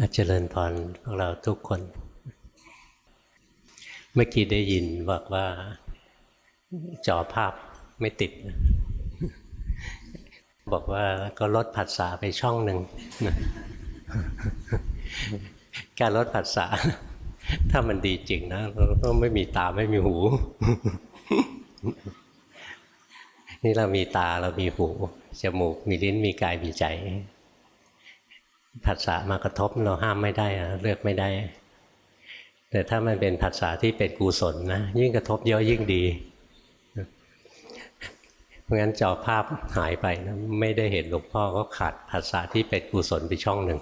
อาจเจริญพรพวกเราทุกคน เมื่อกี้ได้ยินบอกว่าจอภาพไม่ติด บอกว่าก็ลดผัสสะไปช่องหนึ่งการลดผัสสะถ้ามันดีจริงนะเราก็ไม่มีตาไม่มีหู นี่เรามีตาเรามีหู จมูกมีลิ้นมีกายมีใจ ผัสสะมากระทบเราห้ามไม่ได้เลือกไม่ได้ แต่ถ้ามันเป็นผัสสะที่เป็นกุศลนะยิ่งกระทบเยอะยิ่งดีเพราะงั้นจอภาพหายไปนะไม่ได้เห็นหลวงพ่อก็ขาดผัสสะที่เป็นกุศลไปช่องหนึ่ง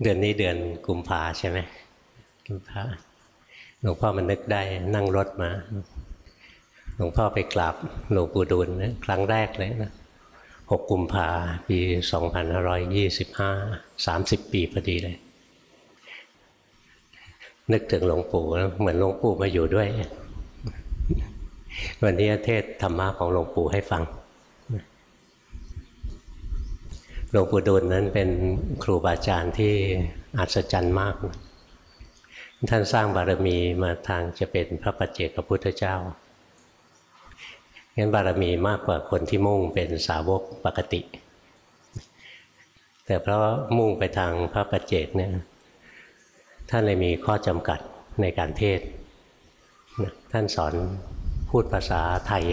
เดือนนี้เดือนกุมภาใช่ไหมกุมภาหลวงพ่อมันนึกได้นั่งรถมา หลวงพ่อไปกราบหลวงปู่ดูลนะครั้งแรกเลยนะหกกุมภาปีสองพันร้อยยี่สิบห้าสามสิบปีพอดีเลย นึกถึงหลวงปู่แล้วเหมือนหลวงปู่มาอยู่ด้วย วันนี้เทศธรรมะของหลวงปู่ให้ฟังหลวงปู่ดูลนั้นเป็นครูบาอาจารย์ที่อัศจรรย์มาก ท่านสร้างบารมีมาทางจะเป็นพระปัจเจกพุทธเจ้า งั้นบารมีมากกว่าคนที่มุ่งเป็นสาวกปกติ แต่เพราะมุ่งไปทางพระปัจเจกเนี่ยท่านเลยมีข้อจำกัดในการเทศ ท่านสอนพูดภาษาไทย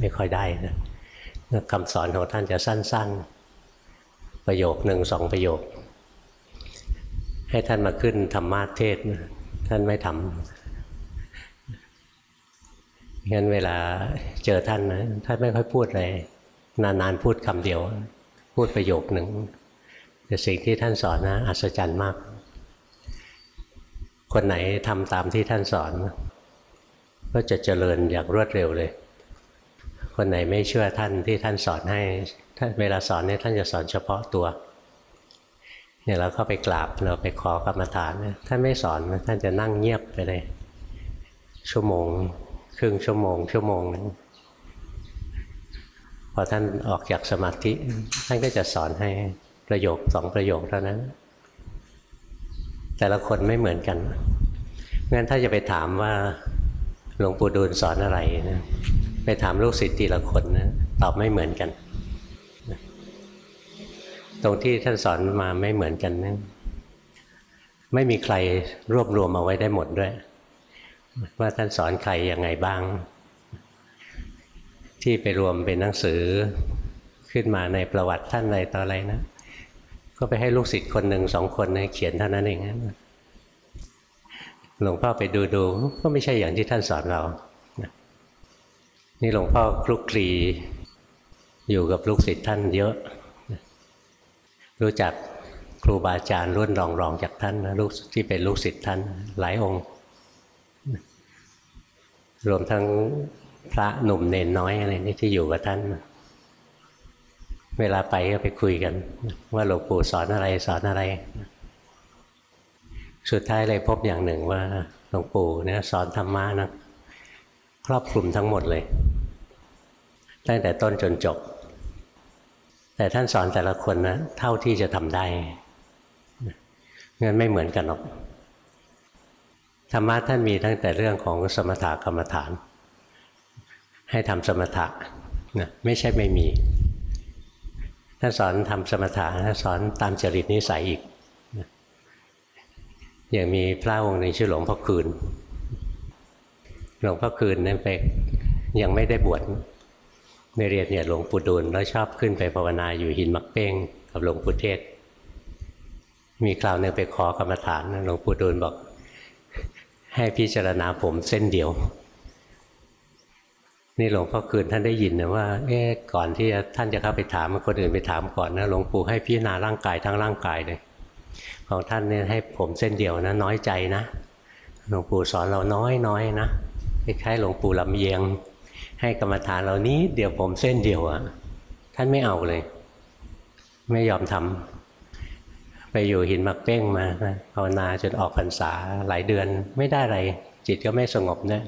ไม่ค่อยได้นะคำสอนของท่านจะสั้น ๆ ประโยคหนึ่งสองประโยค ให้ท่านมาขึ้นธรรมาเทศ ท่านไม่ทำ งั้นเวลาเจอท่านนะท่านไม่ค่อยพูดเลยนานๆพูดคำเดียว พูดประโยคหนึ่งแต่สิ่งที่ท่านสอนนะอัศจรรย์มาก คนไหนทำตามที่ท่านสอน ก็จะเจริญอย่างรวดเร็วเลย คนไหนไม่เชื่อท่านที่ท่านสอนให้ท่านเวลาสอนเนี่ยท่านจะสอนเฉพาะตัวเนี่ยเราเข้าไปกราบเราไปขอกรรมฐานท่านไม่สอนท่านจะนั่งเงียบไปเลยชั่วโมง ครึ่งชั่วโมง ชั่วโมงนึงพอท่านออกจากสมาธิ ท่านก็จะสอนให้ประโยคสองประโยคเท่านั้น แต่ละคนไม่เหมือนกันงั้นถ้าจะไปถามว่าหลวงปู่ดูลสอนอะไรนะไปถามลูกศิษย์ทีละคนนะตอบไม่เหมือนกัน ตรงที่ท่านสอนมาไม่เหมือนกันนะไม่มีใครรวบรวมเอาไว้ได้หมดด้วย ว่าท่านสอนใครยังไงบ้าง ที่ไปรวมเป็นหนังสือขึ้นมาในประวัติท่านอะไรต่ออะไรนะ ก็ไปให้ลูกศิษย์คนหนึ่งสองคนเขียนเท่านั้นเองหลวงพ่อไปดูดูก็ไม่ใช่อย่างที่ท่านสอนเรา นี่หลวงพ่อคลุกคลีอยู่กับลูกศิษย์ท่านเยอะ รู้จักครูบาอาจารย์รุ่นรองรองจากท่านนะลูกที่เป็นลูกศิษย์ท่านหลายองค์ รวมทั้งพระหนุ่มเนนน้อยอะไรนี่ที่อยู่กับท่านเวลาไปก็ไปคุยกัน ว่าหลวงปู่สอนอะไรสอนอะไร สุดท้ายเลยพบอย่างหนึ่งว่าหลวงปู่เนี่ยสอนธรรมะนะครอบคลุมทั้งหมดเลย ตั้งแต่ต้นจนจบ แต่ท่านสอนแต่ละคนนะเท่าที่จะทำได้งั้นไม่เหมือนกันหรอก ธรรมะท่านมีตั้งแต่เรื่องของสมถกรรมฐาน ให้ทำสมถะนะไม่ใช่ไม่มีท่านสอนทำสมถะท่านสอนตามจริตนิสัยอีกอย่างมีพระองค์หนึ่งชื่อหลวงพ่อคืน หลวงพ่อคืนนั่นไปยังไม่ได้บวชในเรียนเนี่ยหลวงปู่ดูลแล้วชอบขึ้นไปภาวนาอยู่หินมักเป้งกับหลวงปู่เทศ มีคราวหนึ่งไปขอกรรมฐานหลวงปู่ดูลบอก ให้พิจารณาผมเส้นเดียว นี่หลวงพ่อคืนท่านได้ยินนะว่าเอ๊ก่อนที่ท่านจะเข้าไปถามคนอื่นไปถามก่อนนะหลวงปู่ให้พิจารณาร่างกายทั้งร่างกายเลยของท่านเนี่ยให้ผมเส้นเดียวนะ น้อยใจนะหลวงปู่สอนเราน้อยน้อยนะคล้ายๆหลวงปู่ลำเยียง ให้กรรมฐานเรานี้เดี๋ยวผมเส้นเดียวอะ่ะท่านไม่เอาเลย ไม่ยอมทำ ไปอยู่หินมักเป้งมาภาวนาจนออกพรรษาหลายเดือนไม่ได้อะไร จิตก็ไม่สงบเนะ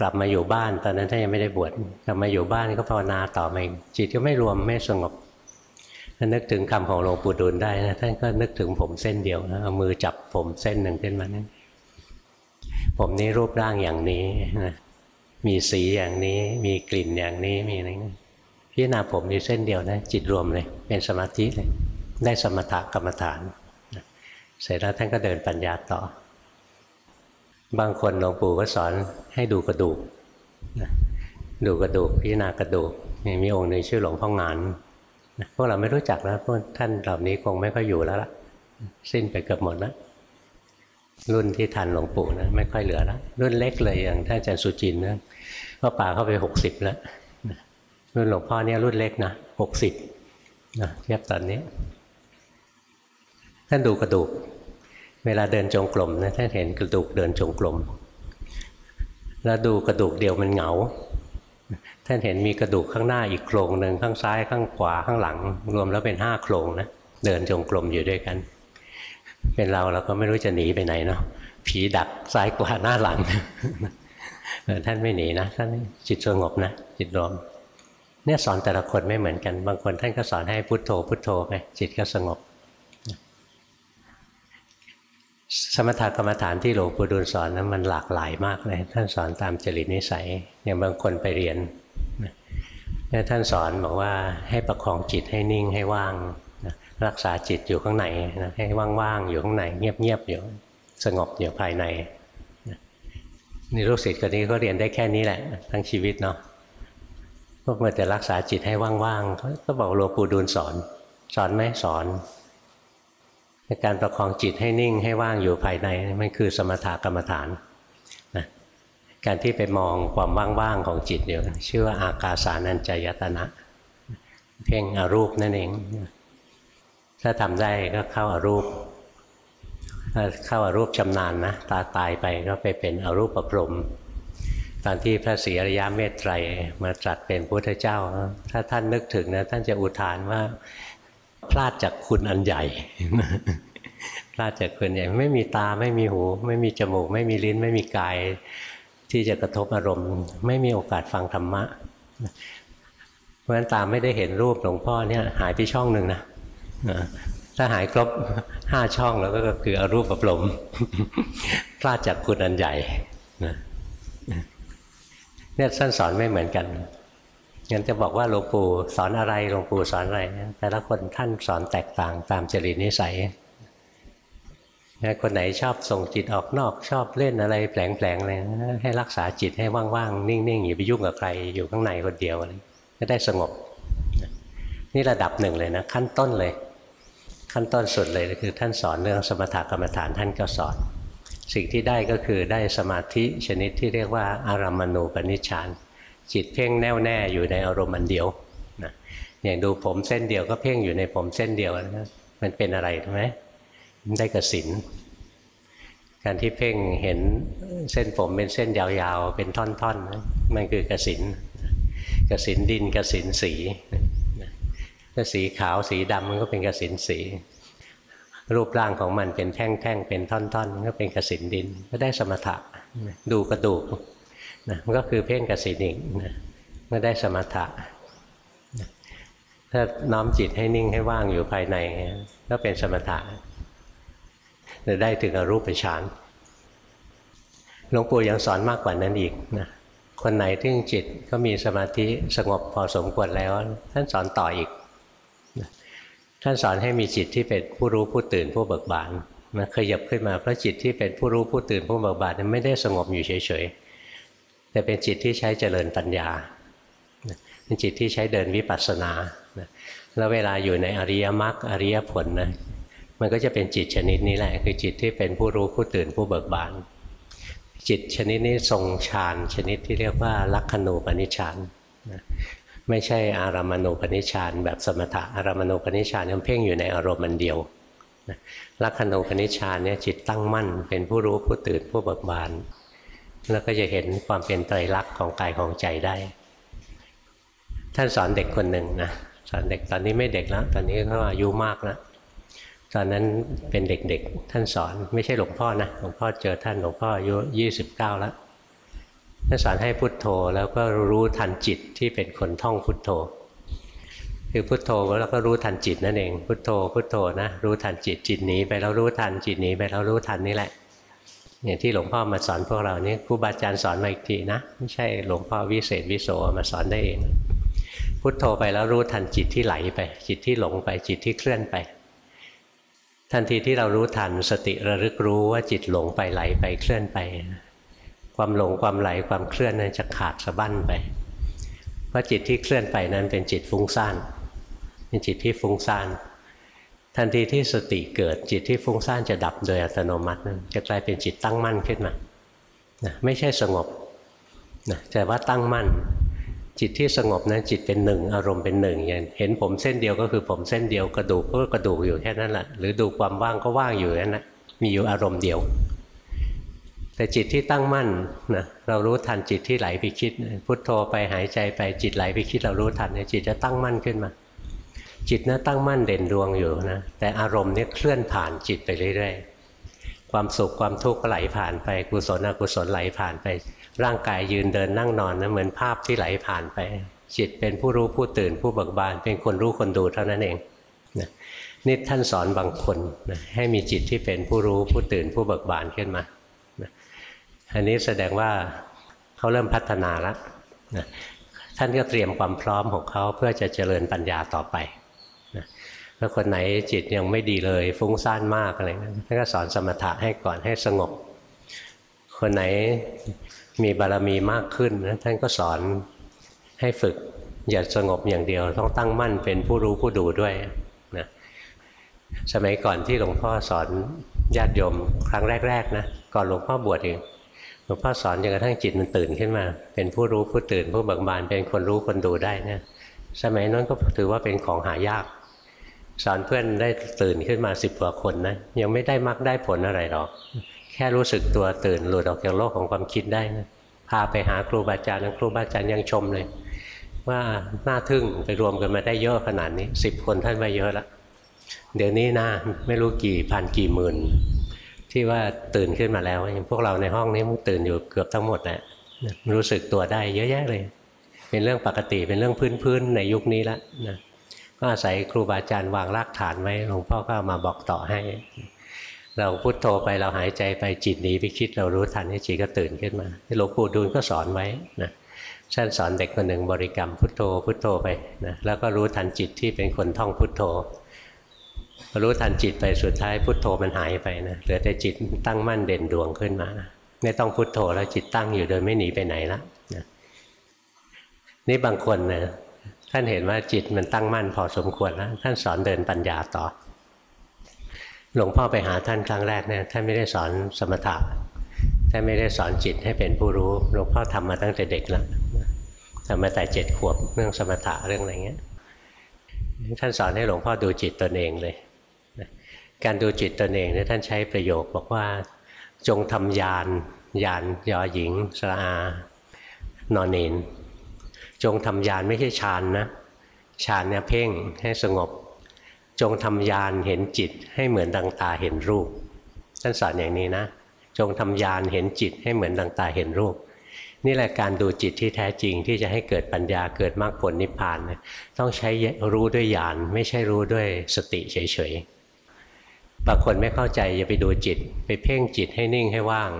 กลับมาอยู่บ้านตอนนั้นท่านยังไม่ได้บวชกลับมาอยู่บ้านก็ภาวนาต่อมาจิตก็ไม่รวมไม่สงบถ้านึกถึงคำของหลวงปู่ดูลได้นะท่านก็นึกถึงผมเส้นเดียวนะเอามือจับผมเส้นหนึ่งขึ้นมานะผมนี้รูปร่างอย่างนี้นะมีสีอย่างนี้ มีกลิ่นอย่างนี้มีอะไรนะพิจารณาผมมีเส้นเดียวนะจิตรวมเลย เป็นสมาธิเลย ได้สมถกรรมฐาน เสร็จแล้วท่านก็เดินปัญญาต่อ บางคนหลวงปู่ก็สอนให้ดูกระดูกดูกระดูกพิจารณากระดูกมีองค์หนึ่งชื่อหลวงพ่องานพวกเราไม่รู้จักแล้วพวกท่านเหล่านี้คงไม่ค่อยอยู่แล้วล่ะ สิ้นไปเกือบหมดแล้วรุ่นที่ทันหลวงปู่นะไม่ค่อยเหลือแล้วรุ่นเล็กเลยอย่างท่านอาจารย์สุจินนะก็ป่าเข้าไปหกสิบแล้วรุ่นหลวงพ่อเนี่ยรุ่นเล็กนะหกสิบนะเทียบตอนนี้ ท่านดูกระดูก เวลาเดินจงกรมนะท่านเห็นกระดูกเดินจงกรมแล้วดูกระดูกเดียวมันเหงา ท่านเห็นมีกระดูกข้างหน้าอีกโครงหนึ่งข้างซ้ายข้างขวาข้างหลัง รวมแล้วเป็นห้าโครงนะเดินจงกรมอยู่ด้วยกัน เป็นเราเราก็ไม่รู้จะหนีไปไหนเนาะผีดักซ้ายขวาหน้าหลังท่านไม่หนีนะท่านจิตสงบนะจิตรวมเนี่ยสอนแต่ละคนไม่เหมือนกัน บางคนท่านก็สอนให้พุโทโธพุโทโธไปจิตก็สงบ สมถกรรมฐานที่หลวงปู่ดูลสอนนั้นมันหลากหลายมากเลยท่านสอนตามจริตนิสัยอย่างบางคนไปเรียนนี่ท่านสอนบอกว่าให้ประคองจิตให้นิ่งให้ว่างรักษาจิตอยู่ข้างในนะให้ว่างๆอยู่ข้างในเงียบๆอยู่สงบอยู่ภายในนี่ลูกศิษย์คนนี้ก็เรียนได้แค่นี้แหละ ทั้งชีวิตเนาะพวกมันแต่รักษาจิตให้ว่างๆก็บอกหลวงปู่ดูลสอน สอนไหมสอน การประคองจิตให้นิ่งให้ว่างอยู่ภายในมันคือสมถกรรมฐานนะการที่ไปมองความว่างๆของจิตอยู่ชื่อว่าอากาสานัญจยตนะ เพ่งอรูปนั่นเอง ถ้าทำได้ก็เข้าอารูปถ้าเข้าอารูปชำนาญนะตาตายไปก็ไปเป็นอรูปประพรมตอนที่พระศรีอริยเมตไตรมาตรัสเป็นพุทธเจ้า ถ้าท่านนึกถึงนะท่านจะอุทานว่า พลาดจากคุณอันใหญ่พลาดจากคุณใหญ่ไม่มีตาไม่มีหู ไม่มีจมูก ไม่มีลิ้นไม่มีกาย ที่จะกระทบอารมณ์ ไม่มีโอกาสฟังธรรมะเพราะฉะนั้นตาไม่ได้เห็นรูปหลวงพ่อเนี่ยหายไปช่องหนึ่งนะถ้าหายครบห้าช่องแล้วก็คืออรูปประลมพลาดจากคุณอันใหญ่เนี่ยท่านสอนไม่เหมือนกัน งั้นจะบอกว่าหลวงปู่สอนอะไรหลวงปู่สอนอะไร แต่ละคนท่านสอนแตกต่างตามจริตนิสัยนะคนไหนชอบส่งจิตออกนอกชอบเล่นอะไรแผลงๆอะไรให้รักษาจิตให้ว่างๆนิ่งๆอย่าไปยุ่งกับใครอยู่ข้างในคนเดียวอะไรก็ได้สงบ นี่ระดับหนึ่งเลยนะขั้นต้นเลย ขั้นต้นสุดเลยคือ ท่านสอนเรื่องสมถกรรมฐานท่านก็สอน สิ่งที่ได้ก็คือได้สมาธิชนิดที่เรียกว่าอารามณูปนิชฌาน จิตเพ่งแน่วแน่อยู่ในอารมณ์อันเดียวนะอย่างดูผมเส้นเดียวก็เพ่งอยู่ในผมเส้นเดียวนะมันเป็นอะไรใช่ไหมได้กสินการที่เพ่งเห็นเส้นผมเป็นเส้นยาวๆ เป็นท่อนๆมันคือกสินกสินดินกสินสีถ้าสีขาวสีดำมันก็เป็นกสินสี รูปร่างของมันเป็นแท่งๆเป็นท่อนๆมันก็เป็นกสินดิน ก็ได้สมถะดูกระดูก นะมันก็คือเพ่งกสินอีกนะเมื่อได้สมถะถ้าน้อมจิตให้นิ่งให้ว่างอยู่ภายในก็เป็นสมถะจะได้ถึงอรูปฌานหลวงปู่ยังสอนมากกว่านั้นอีกนะคนไหนที่จิตก็มีสมาธิสงบพอสมควรแล้ว ท่านสอนต่ออีกท่านสอนให้มีจิตที่เป็นผู้รู้ผู้ตื่นผู้เบิกบานนะขยับขึ้นมาเพราะจิตที่เป็นผู้รู้ผู้ตื่นผู้เบิกบานไม่ได้สงบอยู่เฉย แต่เป็นจิตที่ใช้เจริญปัญญาเป็นจิตที่ใช้เดินวิปัสสนาแล้วเวลาอยู่ในอริยมรรคอริยผลนะมันก็จะเป็นจิตชนิดนี้แหละ คือจิตที่เป็นผู้รู้ผู้ตื่นผู้เบิกบาน จิตชนิดนี้ทรงฌานชนิดที่เรียกว่าลักขณูปนิชฌานไม่ใช่อารามณูปนิชฌานแบบสมถะอารามณูปนิชฌานยังเพ่งอยู่ในอารมณ์มันเดียวลักขณูปนิชฌานเนี่ยจิตตั้งมั่น เป็นผู้รู้ผู้ตื่นผู้เบิกบาน แล้วก็จะเห็นความเป็นไตรลักษณ์ของกายของใจได้ ท่านสอนเด็กคนหนึ่งนะสอนเด็กตอนนี้ไม่เด็กแล้ว ตอนนี้เขาอายุมากแล้วตอนนั้นเป็นเด็กๆ ท่านสอนไม่ใช่หลวงพ่อนะหลวงพ่อเจอท่านหลวงพ่ออายุยี่สิบเก้าแล้วท่านสอนให้พุทโธแล้วก็รู้ทันจิตที่เป็นคนท่องพุทโธ คือพุทโธแล้วก็รู้ทันจิตนั่นเอง พุทโธพุทโธนะรู้ทันจิตจิตหนีไปแล้วรู้ทันจิตหนีไปแล้วรู้ทันนี่แหละ อย่างที่หลวงพ่อมาสอนพวกเรานี่ครูบาอาจารย์สอนมาอีกทีนะไม่ใช่หลวงพ่อวิเศษวิโสมาสอนได้เอง พุทโธไปแล้วรู้ทันจิตที่ไหลไป จิตที่หลงไปจิตที่เคลื่อนไป ทันทีที่เรารู้ทันสติระลึกรู้ว่าจิตหลงไปไหลไปเคลื่อนไป ความหลงความไหลความเคลื่อนนั้นจะขาดสะบั้นไป เพราะจิตที่เคลื่อนไปนั้นเป็นจิตฟุ้งซ่านเป็นจิตที่ฟุ้งซ่าน ทันทีที่สติเกิดจิตที่ฟุ้งซ่านจะดับโดยอัตโนมัตินะจะกลายเป็นจิตตั้งมั่นขึ้นมานะไม่ใช่สงบนะแต่ว่าตั้งมั่น จิตที่สงบนะจิตเป็นหนึ่ง อารมณ์เป็นหนึ่งอย่างเห็นผมเส้นเดียวก็คือผมเส้นเดียวกระดูกก็กระดูกอยู่แค่นั้นแหละหรือดูความว่างก็ว่างอยู่นั่นแหละมีอยู่อารมณ์เดียว แต่จิตที่ตั้งมั่นนะเรารู้ทันจิตที่ไหลไปคิด พุทโธไปหายใจไปจิตไหลไปคิดเรารู้ทันจิตจะตั้งมั่นขึ้นมา จิตนะตั้งมั่นเด่นดวงอยู่นะแต่อารมณ์เนี่ยเคลื่อนผ่านจิตไปเรื่อยๆ ความสุขความทุกข์ก็ไหลผ่านไปกุศลอกุศลไหลผ่านไป ร่างกายยืนเดินนั่งนอนนะเหมือนภาพที่ไหลผ่านไป จิตเป็นผู้รู้ผู้ตื่นผู้เบิกบาน เป็นคนรู้คนดูเท่านั้นเองนะนี่ท่านสอนบางคนนะให้มีจิตที่เป็นผู้รู้ผู้ตื่นผู้เบิกบานขึ้นมานะอันนี้แสดงว่าเขาเริ่มพัฒนาแล้วนะท่านก็เตรียมความพร้อมของเขาเพื่อจะเจริญปัญญาต่อไป ถ้าคนไหนจิตยังไม่ดีเลย ฟุ้งซ่านมากอะไรนะท่านก็สอนสมถะให้ก่อนให้สงบ คนไหนมีบารมีมากขึ้นนะท่านก็สอนให้ฝึกอย่าสงบอย่างเดียว ต้องตั้งมั่นเป็นผู้รู้ผู้ดูด้วยนะสมัยก่อนที่หลวงพ่อสอนญาติโยมครั้งแรก ๆนะก่อนหลวงพ่อบวชเองหลวงพ่อสอนจนกระทั่งจิตมันตื่นขึ้นมา เป็นผู้รู้ผู้ตื่นผู้เบิกบานเป็นคนรู้คนดูได้เนี่ยสมัยนั้นก็ถือว่าเป็นของหายาก สอนเพื่อนได้ตื่นขึ้นมาสิบกว่าคนนะยังไม่ได้มักได้ผลอะไรหรอก แค่รู้สึกตัวตื่นหลุดออกจากโลกของความคิดได้นะพาไปหาครูบาอาจารย์ครูบาอาจารย์ยังชมเลย ว่าน่าทึ่งไปรวมกันมาได้เยอะขนาดนี้สิบคนท่านมาเยอะแล้วเดี๋ยวนี้นะไม่รู้กี่พันกี่หมื่น ที่ว่าตื่นขึ้นมาแล้วอย่างพวกเราในห้องนี้มันตื่นอยู่เกือบทั้งหมดแหละรู้สึกตัวได้เยอะแยะเลย เป็นเรื่องปกติเป็นเรื่องพื้นๆในยุคนี้แล้วนะ ก็อาศัยครูบาอาจารย์วางรากฐานไว้หลวงพ่อก็มาบอกต่อให้ เราพุโทโธไปเราหายใจไปจิตหนีไปคิดเรารู้ทันจิตก็ตื่นขึ้นมาหลวงปู่ดูลก็สอนไว้นะท่านสอนเด็กคนหนึ่งบริกรรมพุทโธพุทโธไปนะแล้วก็รู้ทันจิตที่เป็นคนท่องพุทโธ รู้ทันจิตไปสุดท้ายพุทโธมันหายไปนะเหลือแต่จิตตั้งมั่นเด่นดวงขึ้นมา ไม่ต้องพุทโธแล้วจิตตั้งอยู่โดยไม่หนีไปไหนละนะนี่บางคนนะ ท่านเห็นว่าจิตมันตั้งมั่นพอสมควรแล้วท่านสอนเดินปัญญาต่อ หลวงพ่อไปหาท่านครั้งแรกเนี่ยท่านไม่ได้สอนสมถะท่านไม่ได้สอนจิตให้เป็นผู้รู้หลวงพ่อทำมาตั้งแต่เด็กแล้วทำมาแต่เจ็ดขวบเรื่องสมถะเรื่องอะไรเงี้ยท่านสอนให้หลวงพ่อดูจิตตนเองเลย การดูจิตตนเองเนี่ยท่านใช้ประโยคบอกว่าจงทำยานยานยอหญิงสะอานอนเนน จงทำยานไม่ใช่ฌานนะฌานเนี่ยเพ่งให้สงบ จงทำยานเห็นจิตให้เหมือนดังตาเห็นรูปท่านสอนอย่างนี้นะ จงทำยานเห็นจิตให้เหมือนดังตาเห็นรูป นี่แหละการดูจิตที่แท้จริงที่จะให้เกิดปัญญาเกิดมรรคผลนิพพานนะต้องใช้รู้ด้วยญาณไม่ใช่รู้ด้วยสติเฉยๆบางคนไม่เข้าใจอย่าไปดูจิต ไปเพ่งจิตให้นิ่งให้ว่าง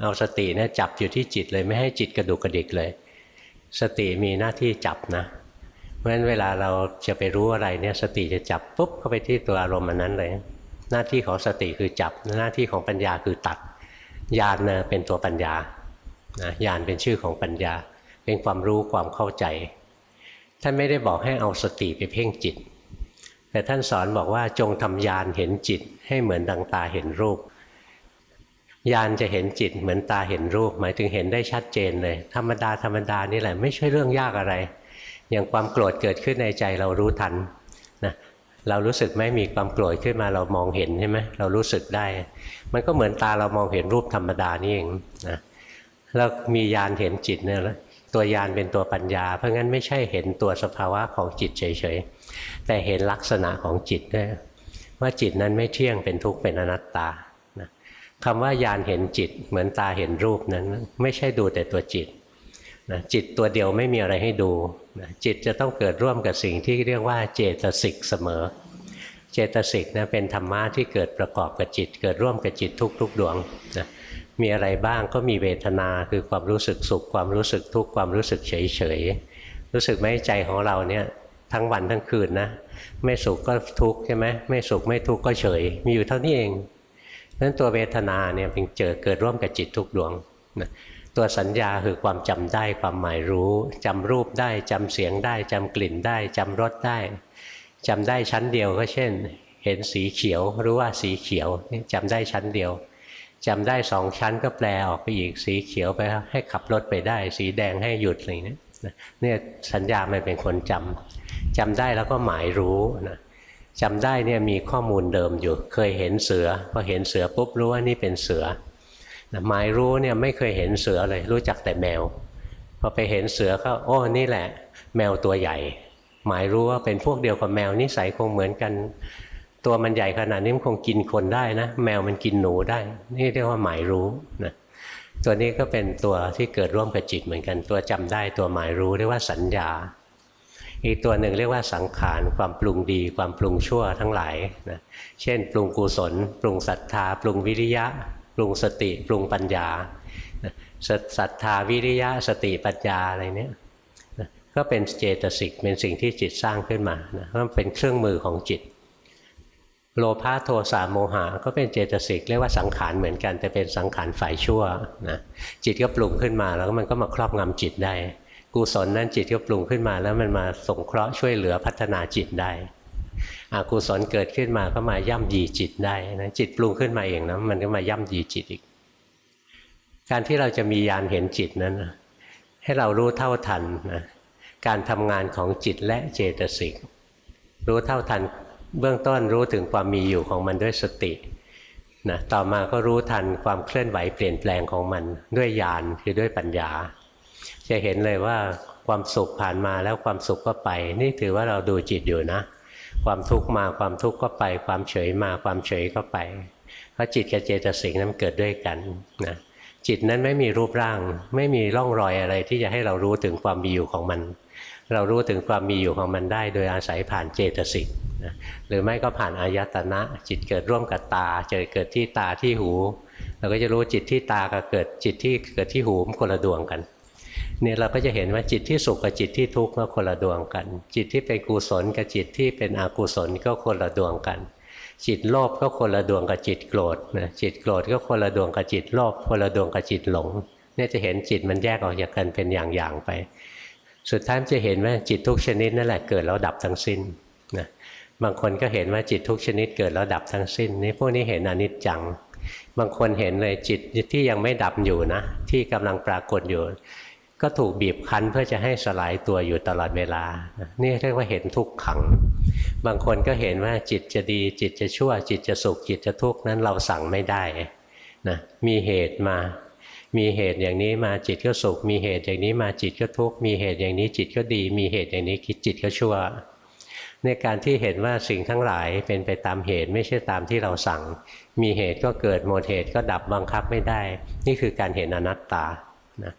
เอาสตินี่จับอยู่ที่จิตเลยไม่ให้จิตกระดุกกระดิกเลย สติมีหน้าที่จับนะเพราะฉะนั้นเวลาเราจะไปรู้อะไรเนี่ยสติจะจับปุ๊บเข้าไปที่ตัวอารมณ์มันนั้นเลย หน้าที่ของสติคือจับหน้าที่ของปัญญาคือตัดญาณเนะเป็นตัวปัญญานะญาณเป็นชื่อของปัญญา เป็นความรู้ความเข้าใจ ท่านไม่ได้บอกให้เอาสติไปเพ่งจิต แต่ท่านสอนบอกว่าจงทำญาณเห็นจิตให้เหมือนดังตาเห็นรูป ญาณจะเห็นจิตเหมือนตาเห็นรูป หมายถึงเห็นได้ชัดเจนเลย ธรรมดาธรรมดานี่แหละไม่ใช่เรื่องยากอะไร อย่างความโกรธเกิดขึ้นในใจเรารู้ทันนะเรารู้สึกไหมมีความโกรธขึ้นมาเรามองเห็นใช่ไหมเรารู้สึกได้ มันก็เหมือนตาเรามองเห็นรูปธรรมดานี่เองนะแล้วมีญาณเห็นจิตเนี่ยตัวญาณเป็นตัวปัญญา เพราะงั้นไม่ใช่เห็นตัวสภาวะของจิตเฉยๆ แต่เห็นลักษณะของจิตด้วยว่าจิตนั้นไม่เที่ยงเป็นทุกข์เป็นอนัตตา คำว่ายานเห็นจิต เหมือนตาเห็นรูปนั้น ไม่ใช่ดูแต่ตัวจิตนะจิตตัวเดียวไม่มีอะไรให้ดูนะจิตจะต้องเกิดร่วมกับสิ่งที่เรียกว่าเจตสิกเสมอ เจตสิกนะเป็นธรรมะที่เกิดประกอบกับจิต เกิดร่วมกับจิตทุกๆดวงนะมีอะไรบ้างก็มีเวทนาคือความรู้สึกสุข ความรู้สึกทุกข์ความรู้สึกเฉยเฉยรู้สึกไหมใจของเราเนี่ยทั้งวันทั้งคืนนะไม่สุขก็ทุกข์ใช่ไหมไม่สุขไม่ทุกข์ก็เฉย มีอยู่เท่านี้เอง นั้นตัวเวทนาเนี่ยเป็นเจอเกิดร่วมกับจิตทุกดวงนะตัวสัญญาคือความจำได้ความหมายรู้จำรูปได้จำเสียงได้จำกลิ่นได้จำรสได้จำได้ชั้นเดียวก็เช่น เห็นสีเขียวรู้ว่าสีเขียวจำได้ชั้นเดียวจำได้สองชั้นก็แปลออกไปอีกสีเขียวไปให้ขับรถไปได้ สีแดงให้หยุดอะไรเนี้ยเนี่ยสัญญามันเป็นคนจำจำได้แล้วก็หมายรู้นะ จำได้เนี่ยมีข้อมูลเดิมอยู่ เคยเห็นเสือพอเห็นเสือปุ๊บรู้ว่านี่เป็นเสือหมายรู้เนี่ยไม่เคยเห็นเสือเลย รู้จักแต่แมวพอไปเห็นเสือก็โอ้นี่แหละ แมวตัวใหญ่ หมายรู้ว่าเป็นพวกเดียวกับแมวนิสัยคงเหมือนกัน ตัวมันใหญ่ขนาดนี้มันคงกินคนได้นะ แมวมันกินหนูได้ นี่เรียกว่าหมายรู้นะตัวนี้ก็เป็นตัวที่เกิดร่วมกับจิตเหมือนกัน ตัวจำได้ตัวหมายรู้เรียกว่าสัญญา อีกตัวหนึ่งเรียกว่าสังขารความปรุงดี ความปรุงชั่วทั้งหลายนะเช่น ปรุงกุศล ปรุงศรัทธา ปรุงวิริยะ ปรุงสติ ปรุงปัญญาศรัทธาวิริยะสติปัญญาอะไรเนี้ยก็เป็นเจตสิกเป็นสิ่งที่จิตสร้างขึ้นมานะมันเป็นเครื่องมือของจิต โลภะโทสะโมหะก็เป็นเจตสิกเรียกว่าสังขารเหมือนกัน แต่เป็นสังขารฝ่ายชั่วนะจิตก็ปรุงขึ้นมาแล้วมันก็มาครอบงำจิตได้ กุศลนั้นจิตก็ปรุงขึ้นมาแล้วมันมาสงเคราะห์ช่วยเหลือพัฒนาจิตได้อกุศลเกิดขึ้นมาก็มาย่ำยีจิตได้นะจิตปรุงขึ้นมาเองนะมันก็มาย่ำยีจิตอีก การที่เราจะมียานเห็นจิตนั้นให้เรารู้เท่าทันนะการทำงานของจิตและเจตสิกรู้เท่าทันเบื้องต้นรู้ถึงความมีอยู่ของมันด้วยสตินะต่อมาก็รู้ทันความเคลื่อนไหวเปลี่ยนแปลงของมันด้วยญาณคือด้วยปัญญา จะเห็นเลยว่าความสุขผ่านมาแล้วความสุขก็ไป นี่ถือว่าเราดูจิตอยู่นะ ความทุกข์มาความทุกข์ก็ไป ความเฉยมาความเฉยก็ไป เพราะจิตกับเจตสิกนั้นเกิดด้วยกันนะจิตนั้นไม่มีรูปร่าง ไม่มีร่องรอยอะไรที่จะให้เรารู้ถึงความมีอยู่ของมัน เรารู้ถึงความมีอยู่ของมันได้ โดยอาศัยผ่านเจตสิกนะหรือไม่ก็ผ่านอายตนะ จิตเกิดร่วมกับตาจอเกิดที่ตาที่หู เราก็จะรู้จิตที่ตากับเกิดจิตที่เกิดที่หูมันคนละดวงกัน เนี่ยเราก็จะเห็นว่าจิตที่สุขกับจิตที่ทุกข์ก็คนละดวงกัน จิตที่เป็นกุศลกับจิตที่เป็นอกุศลก็คนละดวงกัน จิตโลภก็คนละดวงกับจิตโกรธนะจิตโกรธก็คนละดวงกับจิตโลภคนละดวงกับจิตหลงเนี่ยจะเห็นจิตมันแยกออกจากกันเป็นอย่างๆไป สุดท้ายจะเห็นว่าจิตทุกชนิดนั่นแหละเกิดแล้วดับทั้งสิ้นนะบางคนก็เห็นว่าจิตทุกชนิดเกิดแล้วดับทั้งสิ้นนี่พวกนี้เห็นอนิจจัง บางคนเห็นเลยจิตที่ยังไม่ดับอยู่นะ ที่กำลังปรากฏอยู่ ก็ถูกบีบคั้นเพื่อจะให้สลายตัวอยู่ตลอดเวลา นี่เรียกว่าเห็นทุกขัง บางคนก็เห็นว่าจิตจะดี จิตจะชั่ว จิตจะสุข จิตจะทุกข์นั้นเราสั่งไม่ได้นะมีเหตุมา มีเหตุอย่างนี้มาจิตก็สุข มีเหตุอย่างนี้มาจิตก็ทุกข์ มีเหตุอย่างนี้จิตก็ดี มีเหตุอย่างนี้คิดจิตก็ชั่ว ในการที่เห็นว่าสิ่งทั้งหลายเป็นไปตามเหตุไม่ใช่ตามที่เราสั่ง มีเหตุก็เกิดหมดเหตุก็ดับบังคับไม่ได้ นี่คือการเห็นอนัตตานะ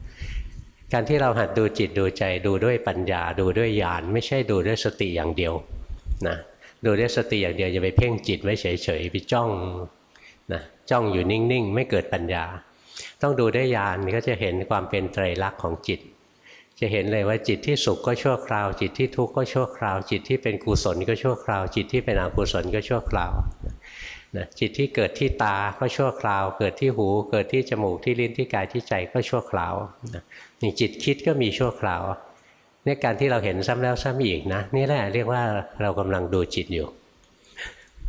การที่เราหัดดูจิตดูใจดูด้วยปัญญาดูด้วยญาณไม่ใช่ดูด้วยสติอย่างเดียวนะดูด้วยสติอย่างเดียวจะไปเพ่งจิตไว้เฉยๆไปจ้องนะจ้องอยู่นิ่งๆ ไม่เกิดปัญญา ต้องดูด้วยญาณก็จะเห็นความเป็นไตรลักษณ์ของจิต จะเห็นเลยว่าจิตที่สุขก็ชั่วคราว จิตที่ทุกข์ก็ชั่วคราว จิตที่เป็นกุศลก็ชั่วคราว จิตที่เป็นอกุศลก็ชั่วคราวนะ จิตที่เกิดที่ตาก็ชั่วคราว เกิดที่หู เกิดที่จมูกที่ลิ้นที่กายที่ใจก็ชั่วคราวนี่จิตคิดก็มีชั่วคราวเนี่ยการที่เราเห็นซ้ำแล้วซ้ำอีกนะนี่แหละเรียกว่าเรากำลังดูจิตอยู่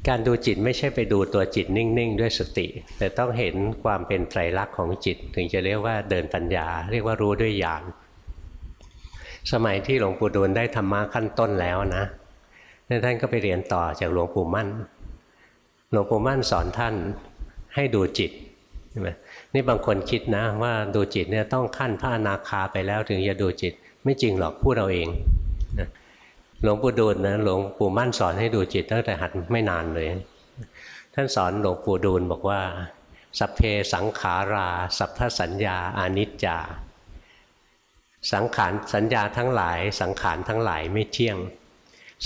การดูจิตไม่ใช่ไปดูตัวจิตนิ่งๆ ด้วยสติ แต่ต้องเห็นความเป็นไตรลักษณ์ของจิต ถึงจะเรียกว่าเดินปัญญา เรียกว่ารู้ด้วยญาณสมัยที่หลวงปู่ดูลได้ธรรมะขั้นต้นแล้วนะท่านก็ไปเรียนต่อจากหลวงปู่มั่น หลวงปู่มั่นสอนท่านให้ดูจิตใช่ไหมนี่บางคนคิดนะว่าดูจิตเนี่ยต้องขั้นพระอนาคาไปแล้วถึงจะดูจิต ไม่จริงหรอกพูดเราเองนะหลวงปู่ดูลนะหลวงปู่มั่นสอนให้ดูจิตตั้งแต่หัดไม่นานเลย ท่านสอนหลวงปู่ดูลบอกว่า สัพเพสังขารา สัพพสัญญาอนิจจา สังขารสัญญาทั้งหลาย สังขารทั้งหลายไม่เที่ยง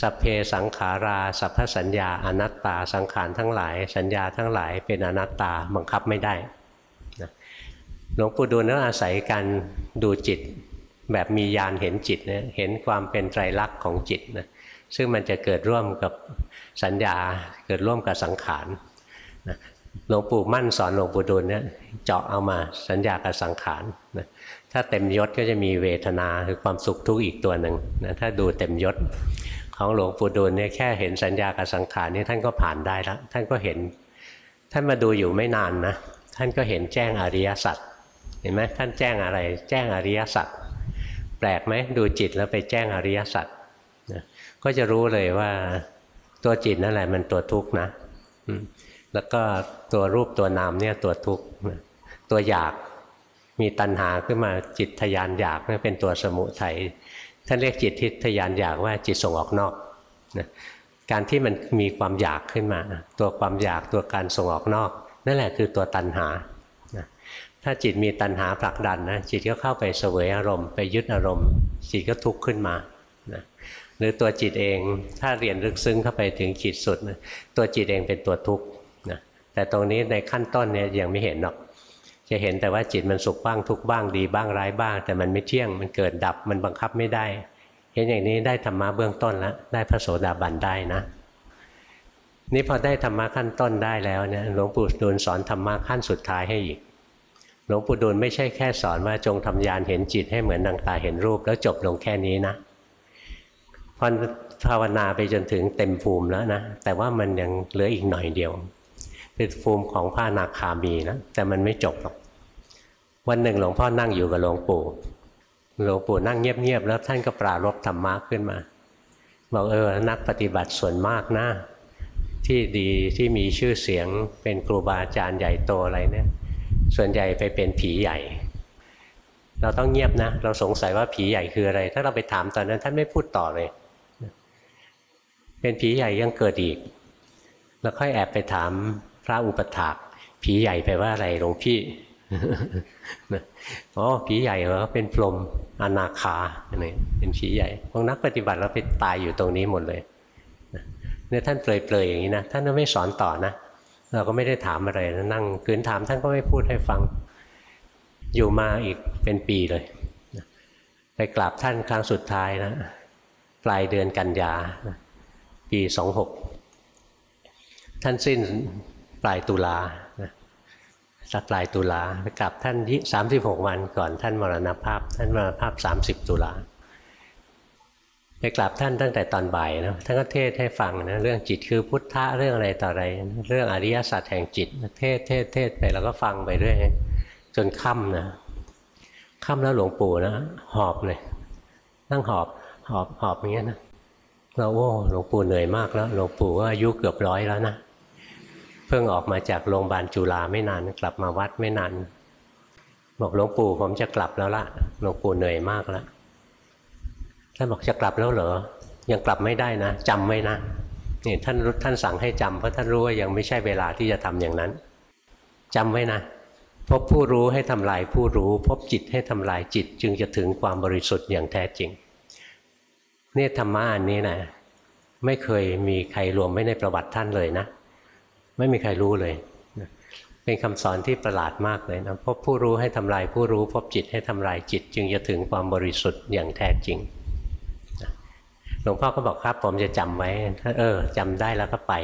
สัพเพสังขาราสัพพสัญญาอนัตตาสังขารทั้งหลาย สัญญาทั้งหลายเป็นอนัตตาบังคับไม่ได้หลวงปู่ดูลนั้นอาศัยการดูจิตแบบมียานเห็นจิตเนี่ยเห็นความเป็นไตรลักษณ์ของจิตนะซึ่งมันจะเกิดร่วมกับสัญญาเกิดร่วมกับสังขารหลวงปู่มั่นสอนหลวงปู่ดูลเนี่ยเจาะเอามาสัญญากับสังขารนะถ้าเต็มยศก็จะมีเวทนาคือความสุขทุกข์อีกตัวหนึ่งนะถ้าดูเต็มยศ ของหลวงปู่ดูลเนี่ยแค่เห็นสัญญากับสังขารนี่ท่านก็ผ่านได้แล้วท่านก็เห็น ท่านมาดูอยู่ไม่นานนะท่านก็เห็นแจ้งอริยสัจเห็นไหมท่านแจ้งอะไร แจ้งอริยสัจแปลกไหมดูจิตแล้วไปแจ้งอริยสัจนะก็จะรู้เลยว่าตัวจิตนั่นแหละมันตัวทุกข์นะแล้วก็ตัวรูปตัวนามเนี่ยตัวทุกข์ตัวอยากมีตัณหาขึ้นมาจิตทยานอยากนี่เป็นตัวสมุทัย ท่านเรียกจิตที่ทยานอยากว่าจิตส่งออกนอกนะการที่มันมีความอยากขึ้นมา ตัวความอยากตัวการส่งออกนอก นั่นแหละคือตัวตัณหานะถ้าจิตมีตัณหาผลักดันนะจิตก็เข้าไปเสวยอารมณ์ไปยึดอารมณ์ จิตก็ทุกข์ขึ้นมานะหรือตัวจิตเองถ้าเรียนลึกซึ้งเข้าไปถึงขีดสุดนะตัวจิตเองเป็นตัวทุกข์นะแต่ตรงนี้ในขั้นต้นเนี่ยยังไม่เห็นหรอก จะเห็นแต่ว่าจิตมันสุขบ้างทุกบ้างดีบ้างร้ายบ้าง แต่มันไม่เที่ยงมันเกิดดับมันบังคับไม่ได้ เห็นอย่างนี้ได้ธรรมะเบื้องต้นแล้วได้พระโสดาบันได้นะ นี่พอได้ธรรมะขั้นต้นได้แล้วเนี่ยหลวงปู่ดูลสอนธรรมะขั้นสุดท้ายให้อีกหลวงปู่ดูลไม่ใช่แค่สอนว่าจงทำยานเห็นจิตให้เหมือนดังตาเห็นรูปแล้วจบลงแค่นี้นะพอภาวนาไปจนถึงเต็มภูมิแล้วนะแต่ว่ามันยังเหลืออีกหน่อยเดียวเป็นภูมิของพระนาคามีนะแต่มันไม่จบหรอก วันหนึ่งหลวงพ่อนั่งอยู่กับหลวงปู่หลวงปู่นั่งเงียบๆแล้วท่านก็ปรารบธรรมะขึ้นมาบอกเออนักปฏิบัติส่วนมากนะที่ดีที่มีชื่อเสียงเป็นครูบาอาจารย์ใหญ่โตอะไรเนี่ยส่วนใหญ่ไปเป็นผีใหญ่ เราต้องเงียบนะ เราสงสัยว่าผีใหญ่คืออะไร ถ้าเราไปถามตอนนั้นท่านไม่พูดต่อเลย เป็นผีใหญ่ยังเกิดอีก แล้วค่อยแอบไปถามพระอุปถากผีใหญ่ไปว่าอะไรหลวงพี่ อ๋อผีใหญ่เหรอเป็นพรมอนาคาเนี่ยเป็นผีใหญ่พวกนักปฏิบัติเราไปตายอยู่ตรงนี้หมดเลยเนี่ยท่านเปลยๆอย่างนี้นะท่านก็ไม่สอนต่อนะเราก็ไม่ได้ถามอะไรนะนั่งคืนถามท่านก็ไม่พูดให้ฟัง อยู่มาอีกเป็นปีเลยไปกราบท่านครั้งสุดท้ายนะปลายเดือนกันยาปีสองหกท่านสิ้นปลายตุลา สักปลายตุลาไปกลับท่านที่สามสิบหกวันก่อนท่านมรณภาพ ท่านมรณภาพสามสิบตุลาไปกราบท่านตั้งแต่ตอนบ่ายนะท่านก็เทศให้ฟังนะเรื่องจิตคือพุทธะเรื่องอะไรต่ออะไร เรื่องอริยสัจแห่งจิต เทศเทศเทศไปแล้วก็ฟังไปเรื่อยจนค่ำนะค่ำแล้วหลวงปู่นะหอบเลยนั่งหอบหอบหอบอย่างเงี้ยนะเราโอ้หลวงปู่เหนื่อยมากแล้วหลวงปู่ก็อายุเกือบร้อยแล้วนะ เพิ่งออกมาจากโรงพยาบาลจุฬาไม่นานกลับมาวัดไม่นานบอกหลวงปู่ผมจะกลับแล้วละหลวงปู่เหนื่อยมากแล้วท่านบอกจะกลับแล้วเหรอยังกลับไม่ได้นะจำไว้นะนี่ท่านท่านสั่งให้จำเพราะท่านรู้ว่ายังไม่ใช่เวลาที่จะทำอย่างนั้นจำไว้นะพบผู้รู้ให้ทำลายผู้รู้ พบจิตให้ทำลายจิต จึงจะถึงความบริสุทธิ์อย่างแท้จริงเนี่ยธรรมะอันนี้นะไม่เคยมีใครรวมไว้ในประวัติท่านเลยนะ ไม่มีใครรู้เลยเป็นคำสอนที่ประหลาดมากเลยนะพบผู้รู้ให้ทำลายผู้รู้ พบจิตให้ทำลายจิต จึงจะถึงความบริสุทธิ์อย่างแท้จริงหลวงพ่อก็บอกครับผมจะจำไว้ถ้าเออจำได้แล้วก็ไป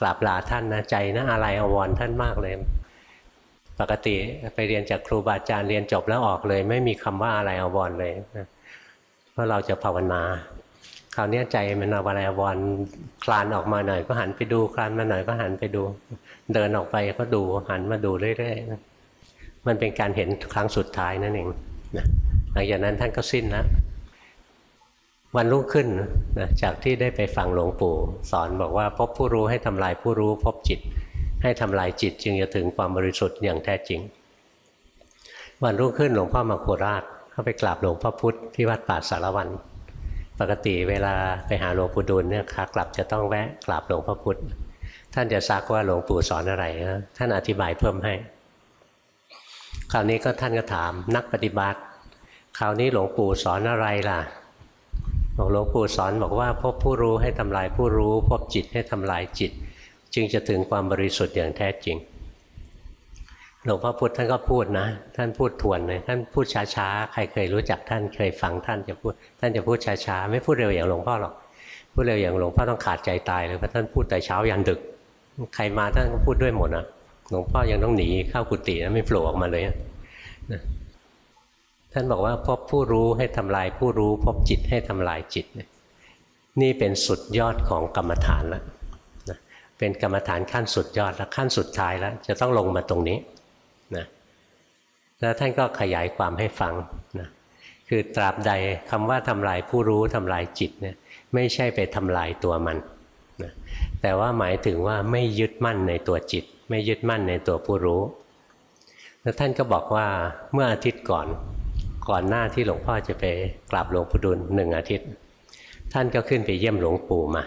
กราบลาท่านนะใจนะอะไรอววรท่านมากเลย ปกติไปเรียนจากครูบาอาจารย์เรียนจบแล้วออกเลย ไม่มีคำว่าอะไรอววรเลยเพราะเราจะภาวนา ราวนี้ใจมันเอาอะไรวอนคลานออกมาหน่อย ก็หันไปดูคลานมาหน่อยก็หันไปดู เดินออกไปก็ดูหันมาดูเรื่อยๆมันเป็นการเห็นครั้งสุดท้ายนั่นเองนะหลังจากนั้นท่านก็สิ้นแล้ววันรุ่งขึ้นนะจากที่ได้ไปฟังหลวงปู่ สอนบอกว่าพบผู้รู้ให้ทำลายผู้รู้พบจิต ให้ทำลายจิตจึงจะถึงความบริสุทธิ์อย่างแท้จริง วันรุ่งขึ้นหลวงพ่อมาโคราชเข้าไปกราบหลวงพ่อพุธที่วัดป่าสารวัน ปกติเวลาไปหาหลวงปู่ดูลเนี่ยขากลับจะต้องแวะกราบหลวงพ่อพุธท่านจะซักว่าหลวงปู่สอนอะไรนะท่านอธิบายเพิ่มให้ คราวนี้ก็ท่านก็ถามนักปฏิบัติ คราวนี้หลวงปู่สอนอะไรล่ะบอกหลวงปู่สอนบอกว่าพบผู้รู้ให้ทำลายผู้รู้ พบจิตให้ทำลายจิต จึงจะถึงความบริสุทธิ์อย่างแท้จริง หลวงพ่อพุธท่านก็พูดนะ ท่านพูดทวนเลยท่านพูดช้าๆ ใครเคยรู้จักท่านเคยฟังท่านจะพูด ท่านจะพูดช้าๆ ไม่พูดเร็วอย่างหลวงพ่อหรอก พูดเร็วอย่างหลวงพ่อต้องขาดใจตายเลยเพราะท่านพูดแต่เช้ายันดึก ใครมาท่านก็พูดด้วยหมดนะหลวงพ่อยังต้องหนีเข้ากุฏิแล้วไม่โผล่ออกมาเลยนะท่านบอกว่าพบผู้รู้ให้ทำลายผู้รู้ พบจิตให้ทำลายจิต นี่เป็นสุดยอดของกรรมฐานแล้วเป็นกรรมฐานขั้นสุดยอดและขั้นสุดท้ายแล้วจะต้องลงมาตรงนี้ แล้วท่านก็ขยายความให้ฟังนะคือตราบใดคำว่าทำลายผู้รู้ทำลายจิตเนี่ยไม่ใช่ไปทำลายตัวมันนะแต่ว่าหมายถึงว่าไม่ยึดมั่นในตัวจิต ไม่ยึดมั่นในตัวผู้รู้ แล้วท่านก็บอกว่าเมื่ออาทิตย์ก่อนก่อนหน้าที่หลวงพ่อจะไปกราบหลวงปู่ดุลหนึ่งอาทิตย์ ท่านก็ขึ้นไปเยี่ยมหลวงปู่มา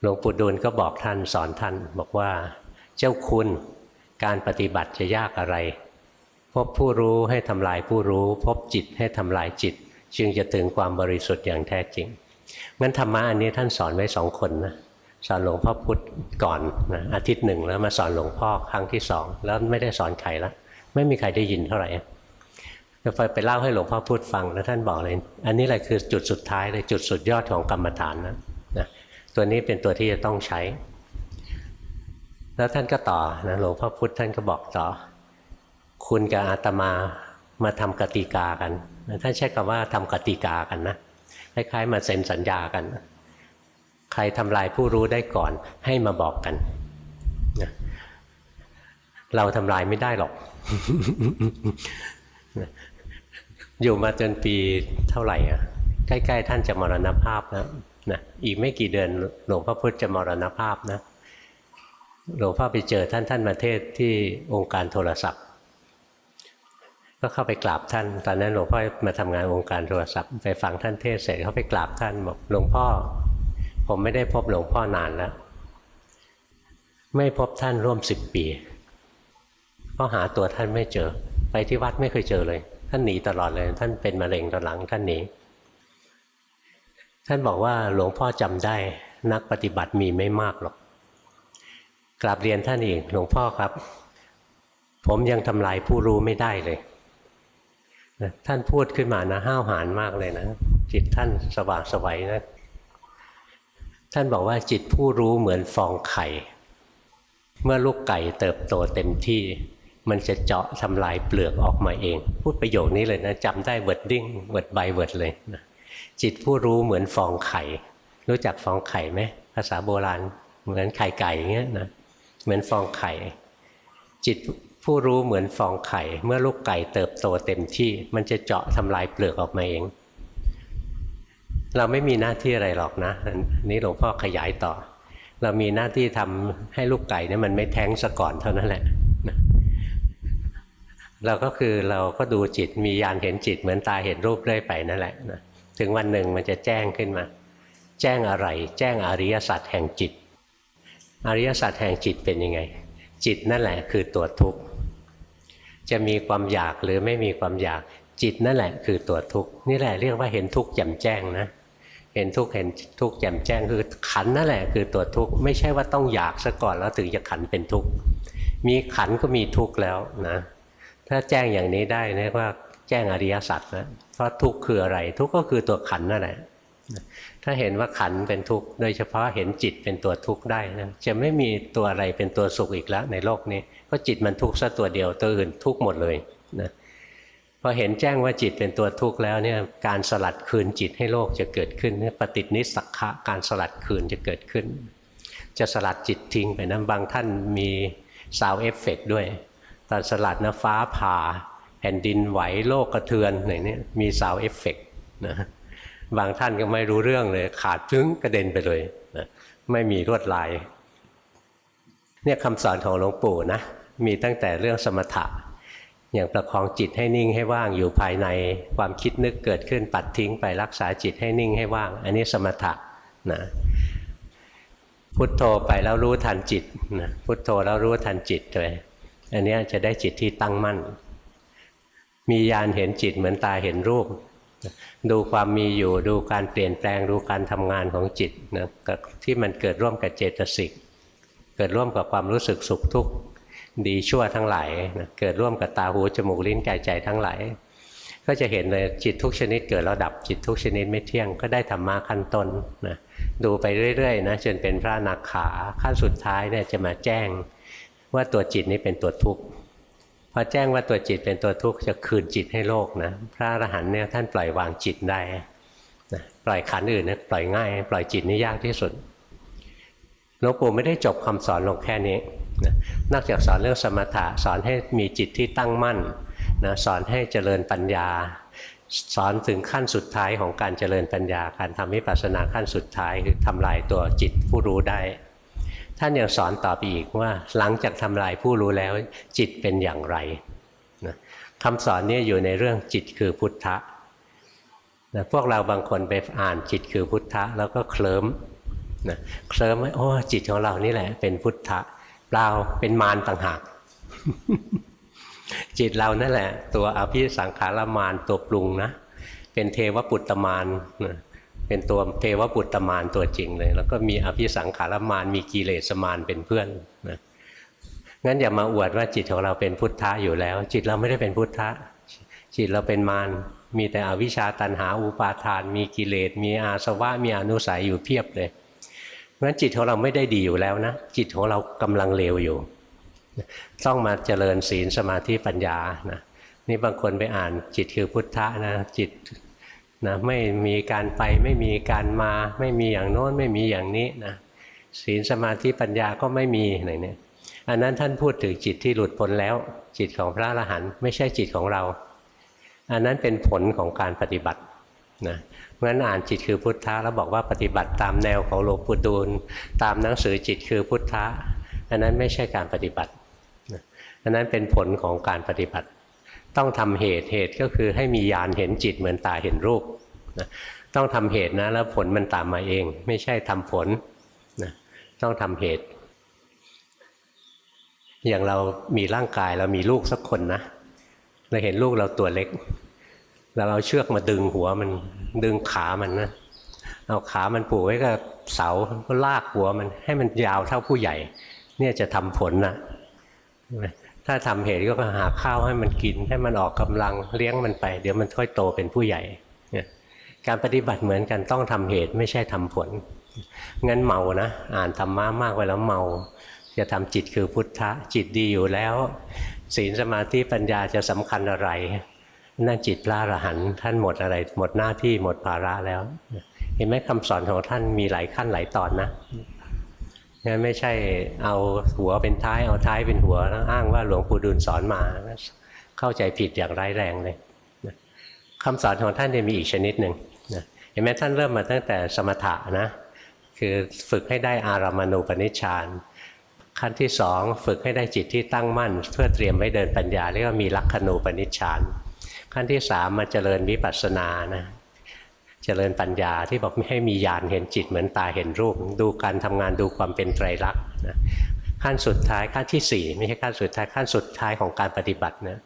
หลวงปู่ดูลก็บอกท่านสอนท่านบอกว่าเจ้าคุณการปฏิบัติจะยากอะไร พบผู้รู้ให้ทำลายผู้รู้ พบจิตให้ทำลายจิต จึงจะถึงความบริสุทธิ์อย่างแท้จริงงั้นธรรมะอันนี้ท่านสอนไว้สองคนนะสอนหลวงพ่อพุธก่อนนะอาทิตย์หนึ่งแล้วมาสอนหลวงพ่อครั้งที่สองแล้วไม่ได้สอนใครล้วไม่มีใครได้ยินเท่าไหร่ก็ไปเล่าให้หลวงพ่อพูดฟังแล้วท่านบอกเลย อันนี้แหละคือจุดสุดท้ายเลยจุดสุดยอดของกรรมฐานนะนะตัวนี้เป็นตัวที่จะต้องใช้ แล้วท่านก็ต่อนะหลวงพ่อพุธท่านก็บอกต่อ คุณกับอาตมามาทำกติกากันท่านใช้คำว่าทำกติกากันนะคล้ายๆมาเซ็นสัญญากัน ใครทำลายผู้รู้ได้ก่อนให้มาบอกกันนะเราทำลายไม่ได้หรอก อยู่มาจนปีเท่าไหร่อะใกล้ๆท่านจะมรณภาพนะนะอีกไม่กี่เดือนหลวงพ่อพุธจะมรณภาพนะหลวงพ่อไปเจอท่านท่านมาเทศที่องค์การโทรศัพท์ ก็เข้าไปกราบท่าน ตอนนั้นหลวงพ่อมาทำงานองค์การโทรศัพท์ไปฟังท่านเทศเสร็จเขาไปกราบท่านบอกหลวงพ่อ ผมไม่ได้พบหลวงพ่อนานแล้วไม่พบท่านร่วมสิบปีก็หาตัวท่านไม่เจอ ไปที่วัดไม่เคยเจอเลย ท่านหนีตลอดเลย ท่านเป็นมะเร็งตอนหลังท่านหนีท่านบอกว่าหลวงพ่อจำได้ นักปฏิบัติมีไม่มากหรอกกราบเรียนท่านอีกหลวงพ่อครับ ผมยังทำลายผู้รู้ไม่ได้เลย ท่านพูดขึ้นมานะห้าวหาญมากเลยนะ จิตท่านสว่างไสวนะ ท่านบอกว่าจิตผู้รู้เหมือนฟองไข่ เมื่อลูกไก่เติบโตเต็มที่ มันจะเจาะทำลายเปลือกออกมาเอง พูดประโยคนี้เลยนะจำได้ wording word by word เลยนะจิตผู้รู้เหมือนฟองไข่ รู้จักฟองไข่ไหมภาษาโบราณ เหมือนไข่ไก่เงี้ยนะเหมือนฟองไข่ จิต ผู้รู้เหมือนฟองไข่ เมื่อลูกไก่เติบโตเต็มที่ มันจะเจาะทำลายเปลือกออกมาเอง เราไม่มีหน้าที่อะไรหรอกนะนี้หลวงพ่อขยายต่อ เรามีหน้าที่ทำให้ลูกไก่เนี่ยมันไม่แท้งซะก่อนเท่านั้นแหละเราก็คือเราก็ดูจิตมียานเห็นจิตเหมือนตาเห็นรูปเรื่อยไปนั่นแหละนะถึงวันหนึ่งมันจะแจ้งขึ้นมา แจ้งอะไร แจ้งอริยสัจแห่งจิต อริยสัจแห่งจิตเป็นยังไง จิตนั่นแหละคือตัวทุกข์ จะมีความอยากหรือไม่มีความอยากจิตนั่นแหละคือตัวทุกข์นี่แหละเรียกว่าเห็นทุกข์แจ่มแจ้งนะเห็นทุกข์เห็นทุกข์แจ่มแจ้งคือขันนั่นแหละคือตัวทุกข์ไม่ใช่ว่าต้องอยากซะก่อนแล้วถึงจะขันเป็นทุกข์มีขันก็มีทุกข์แล้วนะถ้าแจ้งอย่างนี้ได้เรียกว่าแจ้งอริยสัจนะเพราะทุกข์คืออะไร ทุกข์ก็คือตัวขันนั่นแหละถ้าเห็นว่าขันเป็นทุกข์โดยเฉพาะเห็นจิตเป็นตัวทุกข์ได้นะจะไม่มีตัวอะไรเป็นตัวสุขอีกแล้วในโลกนี้ เพราะจิตมันทุกข์ซะตัวเดียวตัวอื่นทุกข์หมดเลยนะพอเห็นแจ้งว่าจิตเป็นตัวทุกข์แล้วเนี่ยการสลัดคืนจิตให้โลกจะเกิดขึ้นปฏินิสักขะการสลัดคืนจะเกิดขึ้น จะสลัดจิตทิ้งไปนะบางท่านมี sound effect ด้วยตอนสลัดนะฟ้าผ่า แผ่นดินไหวโลกกระเทือนไหนนี่มี sound effect นะบางท่านก็ไม่รู้เรื่องเลย ขาดผึงกระเด็นไปเลยนะไม่มีลวดลาย เนี่ยคำสอนของหลวงปู่นะมีตั้งแต่เรื่องสมถะ อย่างประคองจิตให้นิ่งให้ว่างอยู่ภายในความคิดนึกเกิดขึ้นปัดทิ้งไปรักษาจิตให้นิ่งให้ว่าง อันนี้สมถะนะพุทโธไปแล้วรู้ทันจิตนะพุทโธแล้วรู้ทันจิตเลยอันนี้จะได้จิตที่ตั้งมั่น มีญาณเห็นจิตเหมือนตาเห็นรูป ดูความมีอยู่ดูการเปลี่ยนแปลงดูการทำงานของจิตนะที่มันเกิดร่วมกับเจตสิก เกิดร่วมกับความรู้สึกสุขทุกข์ดีชั่วทั้งหลายนะเกิดร่วมกับตาหูจมูกลิ้นกายใจทั้งหลายก็จะเห็นเลยจิตทุกชนิดเกิดแล้วดับจิตทุกชนิดไม่เที่ยงก็ได้ธรรมะขั้นต้นนะดูไปเรื่อยๆนะจนเป็นพระนาขาขั้นสุดท้ายเนี่ยจะมาแจ้งว่าตัวจิตนี้เป็นตัวทุกข์พอแจ้งว่าตัวจิตเป็นตัวทุกข์จะคืนจิตให้โลกนะพระอรหันต์เนี่ยท่านปล่อยวางจิตได้นะปล่อยขันอื่นเนี่ยปล่อยง่าย ปล่อยจิตนี่ยากที่สุด หลวงปู่ไม่ได้จบคำสอนลงแค่นี้นะนอกจากสอนเรื่องสมถะสอนให้มีจิตที่ตั้งมั่นนะสอนให้เจริญปัญญา สอนถึงขั้นสุดท้ายของการเจริญปัญญา การทำวิปัสสนาขั้นสุดท้ายคือทำลายตัวจิตผู้รู้ได้ ท่านยังสอนต่อไปอีกว่าหลังจากทำลายผู้รู้แล้ว จิตเป็นอย่างไรนะคำสอนนี้อยู่ในเรื่องจิตคือพุทธะนะพวกเราบางคนไปอ่านจิตคือพุทธะแล้วก็เคลิ้ม นะเคลิ้มว่าโอ้จิตของเรานี่แหละ เป็นพุทธะเปล่าเป็นมารต่างหากจิตเรานั่นแหละ ตัวอภิสังขารมานตัวปรุงนะเป็นเทวปุตตมานเป็นตัวเทวปุตตมานตัวจริงเลย แล้วก็มีอภิสังขารมานมีกิเลสมานเป็นเพื่อนนะงั้นอย่ามาอวดว่าจิตของเราเป็นพุทธะอยู่แล้ว จิตเราไม่ได้เป็นพุทธะจิตเราเป็นมารมีแต่อวิชชาตันหาอุปาทาน มีกิเลสมีอาสวะมีอนุสัยอยู่เพียบเลย เพราะฉะนั้นจิตของเราไม่ได้ดีอยู่แล้วนะ จิตของเรากำลังเลวอยู่ ต้องมาเจริญศีลสมาธิปัญญานะนี่บางคนไปอ่านจิตคือพุทธะนะจิตนะไม่มีการไปไม่มีการมา ไม่มีอย่างโน้นไม่มีอย่างนี้นะศีลสมาธิปัญญาก็ไม่มีอะไรเนี่ยอันนั้นท่านพูดถึงจิตที่หลุดพ้นแล้ว จิตของพระอรหันต์ไม่ใช่จิตของเรา อันนั้นเป็นผลของการปฏิบัตินะ เพราะฉะนั้นอ่านจิตคือพุทธะแล้วบอกว่าปฏิบัติตามแนวของหลวงปู่ดูลตามหนังสือจิตคือพุทธะอันนั้นไม่ใช่การปฏิบัติอันนั้นเป็นผลของการปฏิบัติ ต้องทำเหตุเหตุก็คือให้มีญาณเห็นจิตเหมือนตาเห็นรูปนะต้องทำเหตุนะแล้วผลมันตามมาเอง ไม่ใช่ทำผลนะต้องทำเหตุ อย่างเรามีร่างกายเรามีลูกสักคนนะเราเห็นลูกเราตัวเล็ก เราเอาเชือกมาดึงหัวมันดึงขามันนะเอาขามันผูกไว้กับเสาก็ลากหัวมันให้มันยาวเท่าผู้ใหญ่ เนี่ยจะทำผลนะถ้าทำเหตุก็หาข้าวให้มันกิน ให้มันออกกำลังเลี้ยงมันไป เดี๋ยวมันค่อยโตเป็นผู้ใหญ่การปฏิบัติเหมือนกันต้องทำเหตุไม่ใช่ทำผลงั้นเมานะอ่านธรรมะมากไปแล้วเมา จะทำจิตคือพุทธะจิตดีอยู่แล้ว ศีลสมาธิปัญญาจะสำคัญอะไร นั่นจิตพระอรหันต์ท่านหมดอะไร หมดหน้าที่หมดภาระแล้ว เห็นไหมคำสอนของท่านมีหลายขั้นหลายตอนนะงั้นไม่ใช่เอาหัวเป็นท้ายเอาท้ายเป็นหัวแล้วอ้างว่าหลวงปู่ดูลสอนมา เข้าใจผิดอย่างร้ายแรงเลยคำสอนของท่านจะมีอีกชนิดหนึ่งเห็นไหมท่านเริ่มมาตั้งแต่สมถะนะคือฝึกให้ได้อารามานูปนิชฌานขั้นที่สองฝึกให้ได้จิตที่ตั้งมั่น เพื่อเตรียมไว้เดินปัญญาเรียกว่ามีลักขณูปนิชฌาน ขั้นที่สามมาเจริญวิปัสสนานะเจริญปัญญาที่บอกไม่ให้มีญาณเห็นจิตเหมือนตาเห็นรูป ดูการทำงานดูความเป็นไตรลักษณ์นะขั้นสุดท้ายขั้นที่ 4 ไม่ใช่ขั้นสุดท้ายขั้นสุดท้ายของการปฏิบัตินะ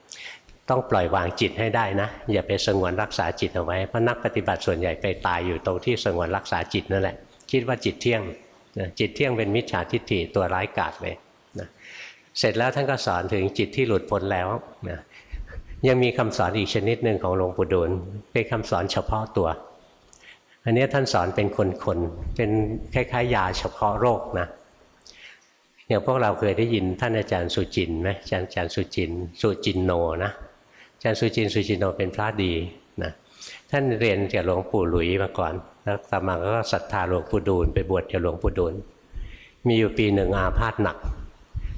ต้องปล่อยวางจิตให้ได้นะ อย่าไปสงวนรักษาจิตเอาไว้เพราะนักปฏิบัติส่วนใหญ่ไปตายอยู่ตรงที่สงวนรักษาจิตนั่นแหละ คิดว่าจิตเที่ยงนะจิตเที่ยงเป็นมิจฉาทิฏฐิตัวร้ายกาจเลยนะเสร็จแล้วท่านก็สอนถึงจิตที่หลุดพ้นแล้วนะ ยังมีคำสอนอีกชนิดหนึ่งของหลวงปู่ดูลเป็นคำสอนเฉพาะตัว อันนี้ท่านสอนเป็นคนๆเป็นคล้ายๆ ยาเฉพาะโรคนะอย่างพวกเราเคยได้ยินท่านอาจารย์สุจินไหมอาจารย์อาจารย์สุจินสุจินโนนะอาจารย์สุจินสุจินโนเป็นพระดีนะท่านเรียนจากหลวงปู่หลุยมาก่อน แล้วต่อมาก็ศรัทธาหลวงปู่ดูลไปบวชกับหลวงปู่ดูลมีอยู่ปีหนึ่งอาพาธหนัก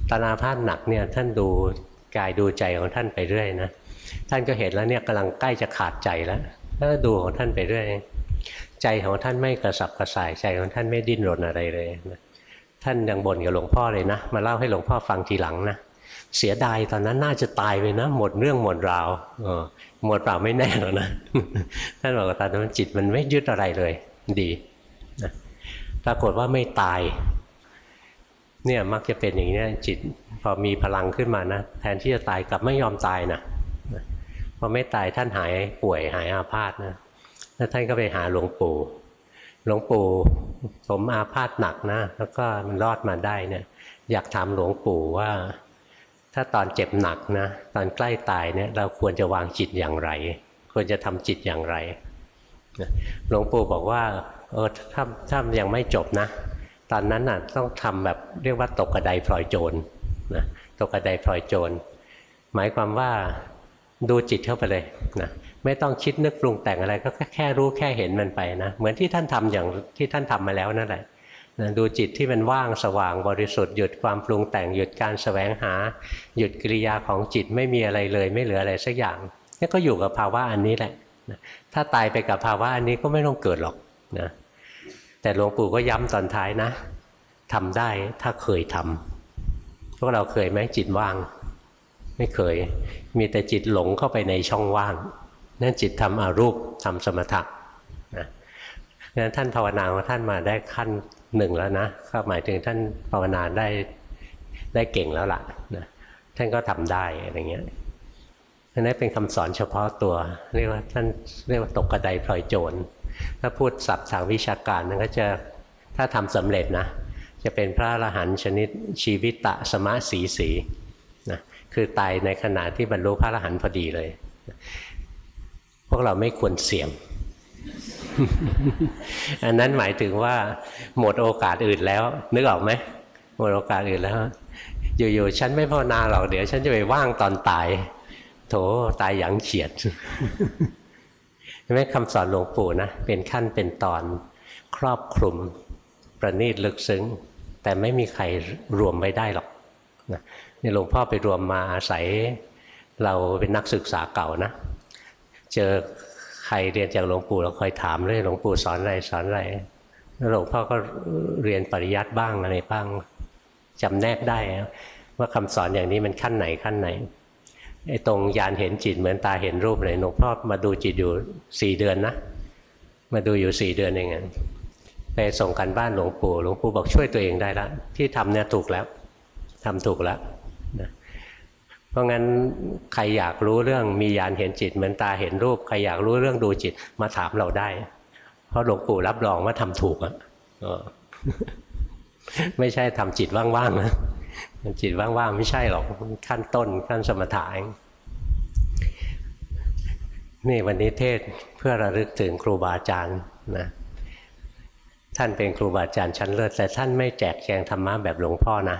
ตอนอาพาธหนักเนี่ยท่านดูกายดูใจของท่านไปเรื่อยนะ ท่านก็เห็นแล้วเนี่ยกำลังใกล้จะขาดใจแล้วก็ดูของท่านไปเรื่อยใจของท่านไม่กระสับกระส่ายใจของท่านไม่ดิ้นรนอะไรเลยนะท่านยังบ่นกับหลวงพ่อเลยนะ มาเล่าให้หลวงพ่อฟังทีหลังนะเสียดายตอนนั้นน่าจะตายไปนะ หมดเรื่องหมดราวหมดเปล่าไม่แน่หรอกนะท่านบอกว่าตอนนั้นจิตมันไม่ยึดอะไรเลย ดีนะปรากฏว่าไม่ตาย เนี่ยมักจะเป็นอย่างนี้จิตพอมีพลังขึ้นมานะแทนที่จะตายกลับไม่ยอมตายนะ อไม่ตายท่านหายป่วยหายอาพาธนะแล้วท่านก็ไปหาหลวงปู่หลวงปู่ผมอาพาธหนักนะ แล้วก็มันรอดมาได้เนี่ยอยากถามหลวงปู่ว่า ถ้าตอนเจ็บหนักนะตอนใกล้ตายเนี่ยเราควรจะวางจิตอย่างไร ควรจะทำจิตอย่างไรหลวงปู่บอกว่าเออถ้าถ้ายังไม่จบนะ ตอนนั้นน่ะต้องทำแบบเรียกว่าตกกระไดพลอยโจรนะตกกระไดพลอยโจรหมายความว่า ดูจิตเข้าไปเลยนะไม่ต้องคิดนึกปรุงแต่งอะไร ก็แค่รู้แค่เห็นมันไปนะเหมือนที่ท่านทำอย่างที่ท่านทำมาแล้วนั่นแหละนะดูจิตที่มันว่างสว่างบริสุทธิ์หยุดความปรุงแต่งหยุดการสแสวงหา หยุดกิริยาของจิตไม่มีอะไรเลย ไม่เหลืออะไรสักอย่างนี่ก็อยู่กับภาวะอันนี้แหละนะถ้าตายไปกับภาวะอันนี้ก็ไม่ต้องเกิดหรอกนะแต่หลวงปู่ก็ย้ำตอนท้ายนะทำได้ถ้าเคยทำพวกเราเคยไหมจิตว่าง ไม่เคย มีแต่จิตหลงเข้าไปในช่องว่างนั่นจิตทำอารูปทำสมถะนะงั้นท่านภาวนาของท่านมาได้ขั้นหนึ่งแล้วนะก็หมายถึงท่านภาวนาได้ได้เก่งแล้วล่ะนะท่านก็ทำได้อะไรเงี้ยอันนี้เป็นคำสอนเฉพาะตัว เรียกว่าท่านเรียกว่าตกกระไดพลอยโจร ถ้าพูดศัพท์ทางวิชาการนั้นก็จะถ้าทำสำเร็จนะ จะเป็นพระอรหันต์ชนิดชีวิตะสมะสีสี คือตายในขณะที่บรรลุพระอรหันต์พอดีเลย พวกเราไม่ควรเสี่ยง อันนั้นหมายถึงว่า หมดโอกาสอื่นแล้ว นึกออกไหมหมดโอกาสอื่นแล้ว อยู่ๆฉันไม่ภาวนาหรอกเดี๋ยว ฉันจะไปว่างตอนตาย โถตายอย่างเฉียดใช่ไหมคำสอนหลวงปู่นะเป็นขั้นเป็นตอนครอบคลุมประณีตลึกซึ้ง แต่ไม่มีใครรวมไว้ได้หรอกนี่ หลวงพ่อไปรวมมาอาศัย เราเป็นนักศึกษาเก่านะ เจอใครเรียนจากหลวงปู่เราคอยถามเลยหลวงปู่สอนอะไรสอนอะไรแล้วหลวงพ่อก็เรียนปริยัติบ้างอะไรบ้างจำแนกได้ว่าคำสอนอย่างนี้มันขั้นไหนขั้นไหนไอ้ตรงยานเห็นจิตเหมือนตาเห็นรูปเลยหลวงพ่อมาดูจิตอยู่สี่เดือนนะ มาดูอยู่สี่เดือนเองไปส่งกันบ้านหลวงปู่หลวงปู่บอกช่วยตัวเองได้แล้วที่ทำเนี่ยถูกแล้วทำถูกแล้ว นะเพราะงั้นใครอยากรู้เรื่องมียานเห็นจิต เหมือนตาเห็นรูปใครอยากรู้เรื่องดูจิตมาถามเราได้ เพราะหลวงปู่รับรองว่าทำถูกอะไม่ใช่ทำจิตว่างๆนะจิตว่างๆไม่ใช่หรอกขั้นต้นขั้นสมถะเองนี่วันนี้เทศเพื่อระลึกถึงครูบาอาจารย์นะท่านเป็นครูบาอาจารย์ชั้นเลิศแต่ท่านไม่แจกแจงธรรมะแบบหลวงพ่อนะ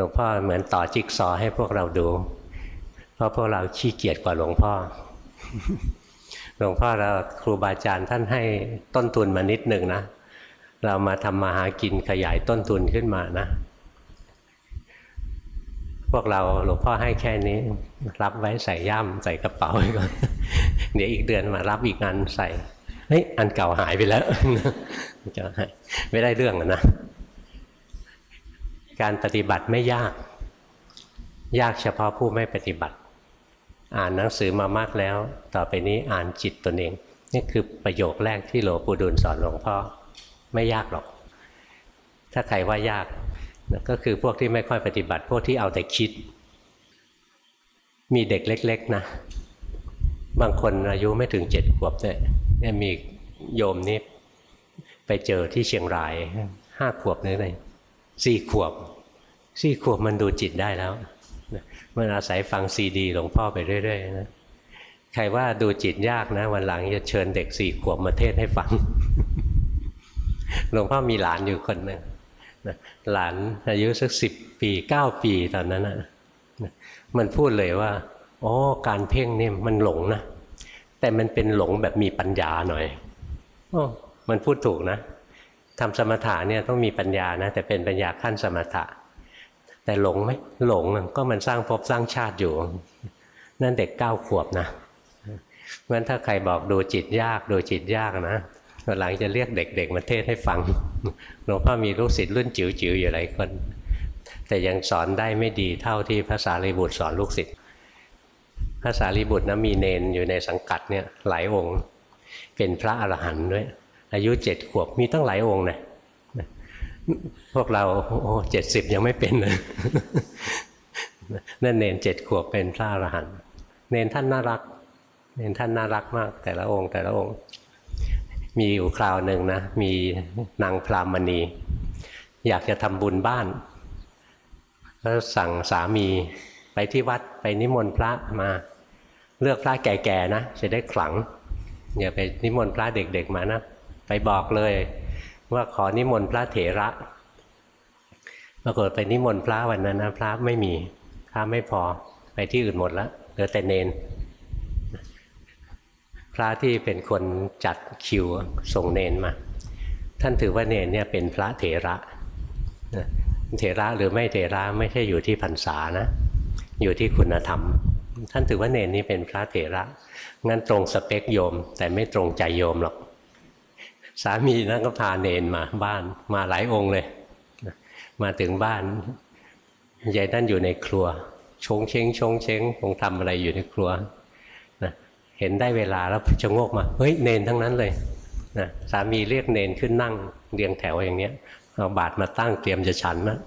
ลวงพ่อเหมือนต่อจิ๊กซอให้พวกเราดู เพราะพวกเราขี้เกียจกว่าหลวงพ่อ หลวงพ่อเราครูบาอาจารย์ท่านให้ต้นทุนมานิดหนึ่งนะ เรามาทำมาหากินขยายต้นทุนขึ้นมานะ พวกเราหลวงพ่อให้แค่นี้ รับไว้ใส่ย่ำใส่กระเป๋าไว้ก่อน เดี๋ยวอีกเดือนมารับอีกงานใส่ เฮ้ยอันเก่าหายไปแล้วจะไม่ได้เรื่องนะ การปฏิบัติไม่ยาก ยากเฉพาะผู้ไม่ปฏิบัติ อ่านหนังสือมามากแล้ว ต่อไปนี้อ่านจิตตนเอง นี่คือประโยคแรกที่หลวงปู่ดูลสอนหลวงพ่อไม่ยากหรอก ถ้าใครว่ายากก็คือพวกที่ไม่ค่อยปฏิบัติพวกที่เอาแต่คิด มีเด็กเล็ก ๆ นะ บางคนอายุไม่ถึงเจ็ดขวบเนี่ยมีโยมนี่ไปเจอที่เชียงรายห้าขวบนึกเลยสี่ขวบ สี่ขวบมันดูจิตได้แล้วมันอาศัยฟังซีดีหลวงพ่อไปเรื่อยๆนะใครว่าดูจิตยากนะ วันหลังจะเชิญเด็กสี่ขวบมาเทศให้ฟังหลวงพ่อมีหลานอยู่คนหนึ่งหลานอายุสักสิบปีเก้าปีตอนนั้นนะมันพูดเลยว่าอ๋อการเพ่งเนี่ยมันหลงนะแต่มันเป็นหลงแบบมีปัญญาหน่อยอมันพูดถูกนะทำสมถะเนี่ยต้องมีปัญญานะแต่เป็นปัญญาขั้นสมถะ แต่หลงไหมหลงก็มันสร้างภพสร้างชาติอยู่ นั่นเด็กเก้าขวบนะเพราะฉะนั้นถ้าใครบอกดูจิตยากดูจิตยากนะหลังจะเรียกเด็ก ๆ มาเทศให้ฟังหลวงพ่อมีลูกศิษย์รุ่นจิ๋วๆอยู่หลายคน แต่ยังสอนได้ไม่ดีเท่าที่ภาษาลีบุตรสอนลูกศิษย์ภาษาลีบุตรนะมีเนนอยู่ในสังกัดเนี่ยหลายองค์ เป็นพระอรหันต์ด้วยอายุเจ็ดขวบมีตั้งหลายองค์นะ พวกเราโอ้เจ็ดสิบยังไม่เป็นเลยนั่นเนนเจ็ดขวบเป็นพระอรหันต์เนนท่านน่ารัก เนนท่านน่ารักมาก แต่ละองค์ แต่ละองค์ มีอยู่คราวหนึ่งนะ มีนางพรามณี อยากจะทำบุญบ้านก็สั่งสามีไปที่วัดไปนิมนต์พระมา เลือกพระแก่ๆนะจะได้ขลังอย่าไปนิมนต์พระเด็กๆมานะ ไปบอกเลย ว่าขอนิมนต์พระเถระ ปรากฏไปนิมนต์พระวันนั้นนะพระไม่มีพระไม่พอไปที่อื่นหมดแล้วเหลือแต่เนน พระที่เป็นคนจัดคิวส่งเนนมา ท่านถือว่าเนนเนี่ยเป็นพระเถระเถระหรือไม่เถระไม่ใช่อยู่ที่พรรษานะ อยู่ที่คุณธรรม ท่านถือว่าเนนนี้เป็นพระเถระงั้นตรงสเปคโยม แต่ไม่ตรงใจโยมหรอก สามีนั่นก็พาเนนมาบ้านมาหลายองค์เลย มาถึงบ้านยายนั่นอยู่ในครัว ชงเชงชงเชงคงทำอะไรอยู่ในครัวนะเห็นได้เวลาแล้วจะงกมา เฮ้ยเนนทั้งนั้นเลยนะสามีเรียกเนนขึ้นนั่งเรียงแถวอย่างเนี้ยเอาบาตรมาตั้งเตรียมจะฉันนะ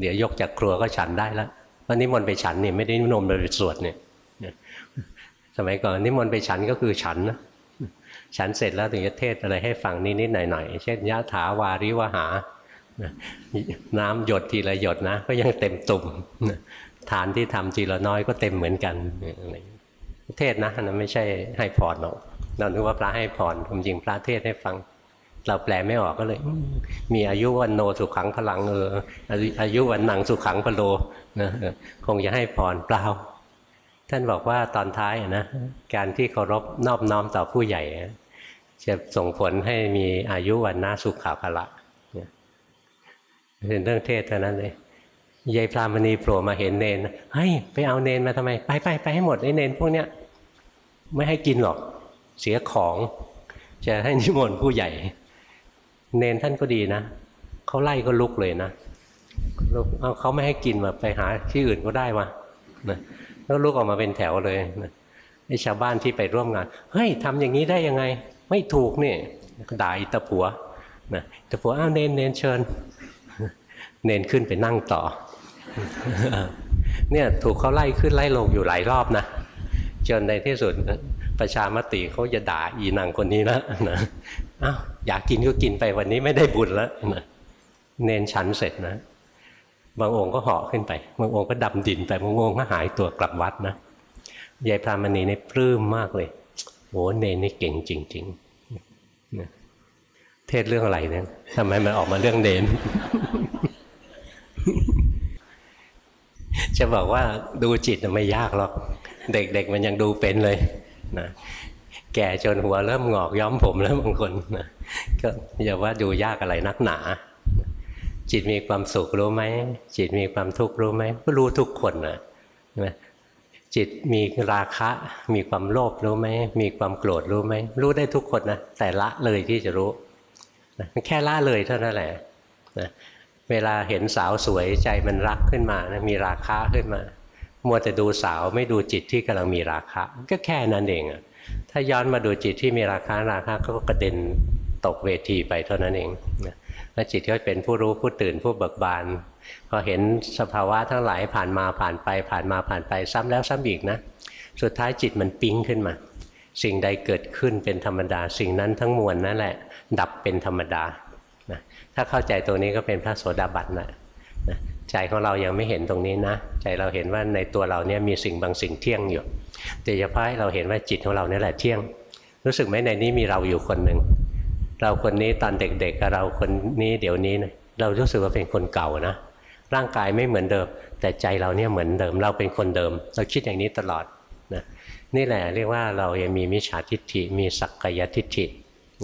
เดี๋ยวยกจากครัวก็ฉันได้แล้ววันนี้มนไปฉันเนี่ยไม่ได้นิมนต์ไปสวดเนี่ยสมัยก่อนนิมนต์ไปฉันก็คือฉันนะ ฉันเสร็จแล้วถึงจะเทศอะไรให้ฟังนิดๆหน่อยๆเช่นยะถาวาริวหา น้ำหยดทีละหยดนะ ก็ยังเต็มตุ่มฐานที่ทำทีละน้อยก็เต็มเหมือนกันเทศนะนั้นไม่ใช่ให้พรหรอกเราคิดว่าพระให้พรความจริงพระเทศให้ฟัง เราแปลไม่ออกก็เลย มีอายุวันโนสุขังพลังเอออายุวันหนังสุขังพโลนะคงจะให้พรเปล่าท่านบอกว่าตอนท้ายนะการที่เคารพนอบน้อมต่อผู้ใหญ่ จะส่งผลให้มีอายุวันนาสุขขาภละเป็นเรื่องเทศเท่านั้นเลยยายพรามณีโผล่มาเห็นเนนเฮ้ยไปเอาเนนมาทำไม ไปไปไปให้หมดไอ้เนนพวกเนี้ยไม่ให้กินหรอกเสียของ จะให้นิมนต์ผู้ใหญ่ เนนท่านก็ดีนะเขาไล่ก็ลุกเลยนะเอาเขาไม่ให้กินมาไปหาที่อื่นก็ได้วะนะแล้วลุกออกมาเป็นแถวเลยนะไอ้ชาวบ้านที่ไปร่วมงานเฮ้ยทำอย่างนี้ได้ยังไง ไม่ถูกเนี่ยด่าอิตาผัวนะตะผัวอ้าวเนนเนนเชิญ เนนขึ้นไปนั่งต่อ เนี่ยถูกเขาไล่ขึ้นไล่ลงอยู่หลายรอบนะจนในที่สุดประชามติเขาจะด่าอีนางคนนี้แล้วนะอ้าวอยากกินก็กินไปวันนี้ไม่ได้บุญแล้วนะเนนฉันเสร็จนะ บางองค์ก็เหาะขึ้นไป บางองค์ก็ดำดินไป บางองค์ก็หายตัวกลับวัดนะยายพรามณีนี่ปลื้มมากเลย อ้เนนนี่เก่งจริงๆเทศเรื่องอะไรเนี่ยทำไมมันออกมาเรื่องเนนจะบอกว่าดูจิตไม่ยากหรอก เด็กๆมันยังดูเป็นเลยนะแก่จนหัวเริ่มงอกย้อมผมแล้วบางคนนะก็อย่าว่าดูยากอะไรนักหนา จิตมีความสุขรู้ไหมจิตมีความทุกข์รู้ไหมก็รู้ทุกคนนะ จิตมีราคะ มีความโลภรู้ไหมมีความโกรธรู้ไหมรู้ได้ทุกคนนะแต่ละเลยที่จะรู้นะแค่ละเลยเท่านั้นแหละนะเวลาเห็นสาวสวยใจมันรักขึ้นมานะมีราคะขึ้นมา มัวแต่ดูสาวไม่ดูจิตที่กำลังมีราคะก็แค่นั้นเองอะถ้าย้อนมาดูจิตที่มีราคะราคะก็กระเด็นตกเวทีไปเท่านั้นเอง แล้วจิตก็เป็นผู้รู้ผู้ตื่นผู้เบิกบานพอเห็นสภาวะทั้งหลายผ่านมาผ่านไป ผ่านมาผ่านไปซ้ำแล้วซ้ำอีกนะ สุดท้ายจิตมันปิ๊งขึ้นมา สิ่งใดเกิดขึ้นเป็นธรรมดา สิ่งนั้นทั้งมวลนั่นแหละ ดับเป็นธรรมดาถ้าเข้าใจตรงนี้ก็เป็นพระโสดาบันนะใจของเรายังไม่เห็นตรงนี้นะ ใจเราเห็นว่าในตัวเราเนี่ยมีสิ่งบางสิ่งเที่ยงอยู่แต่เฉพาะเราเห็นว่าจิตของเราเนี่ยแหละเที่ยง รู้สึกไหมในนี้มีเราอยู่คนหนึ่ง เราคนนี้ตอนเด็กๆกับเราคนนี้เดี๋ยวนี้นะเรารู้สึกว่าเป็นคนเก่านะร่างกายไม่เหมือนเดิม แต่ใจเราเนี่ยเหมือนเดิม เราเป็นคนเดิม เราคิดอย่างนี้ตลอดนะนี่แหละเรียกว่าเรายังมีมิจฉาทิฏฐิมีสักกายทิฏฐิ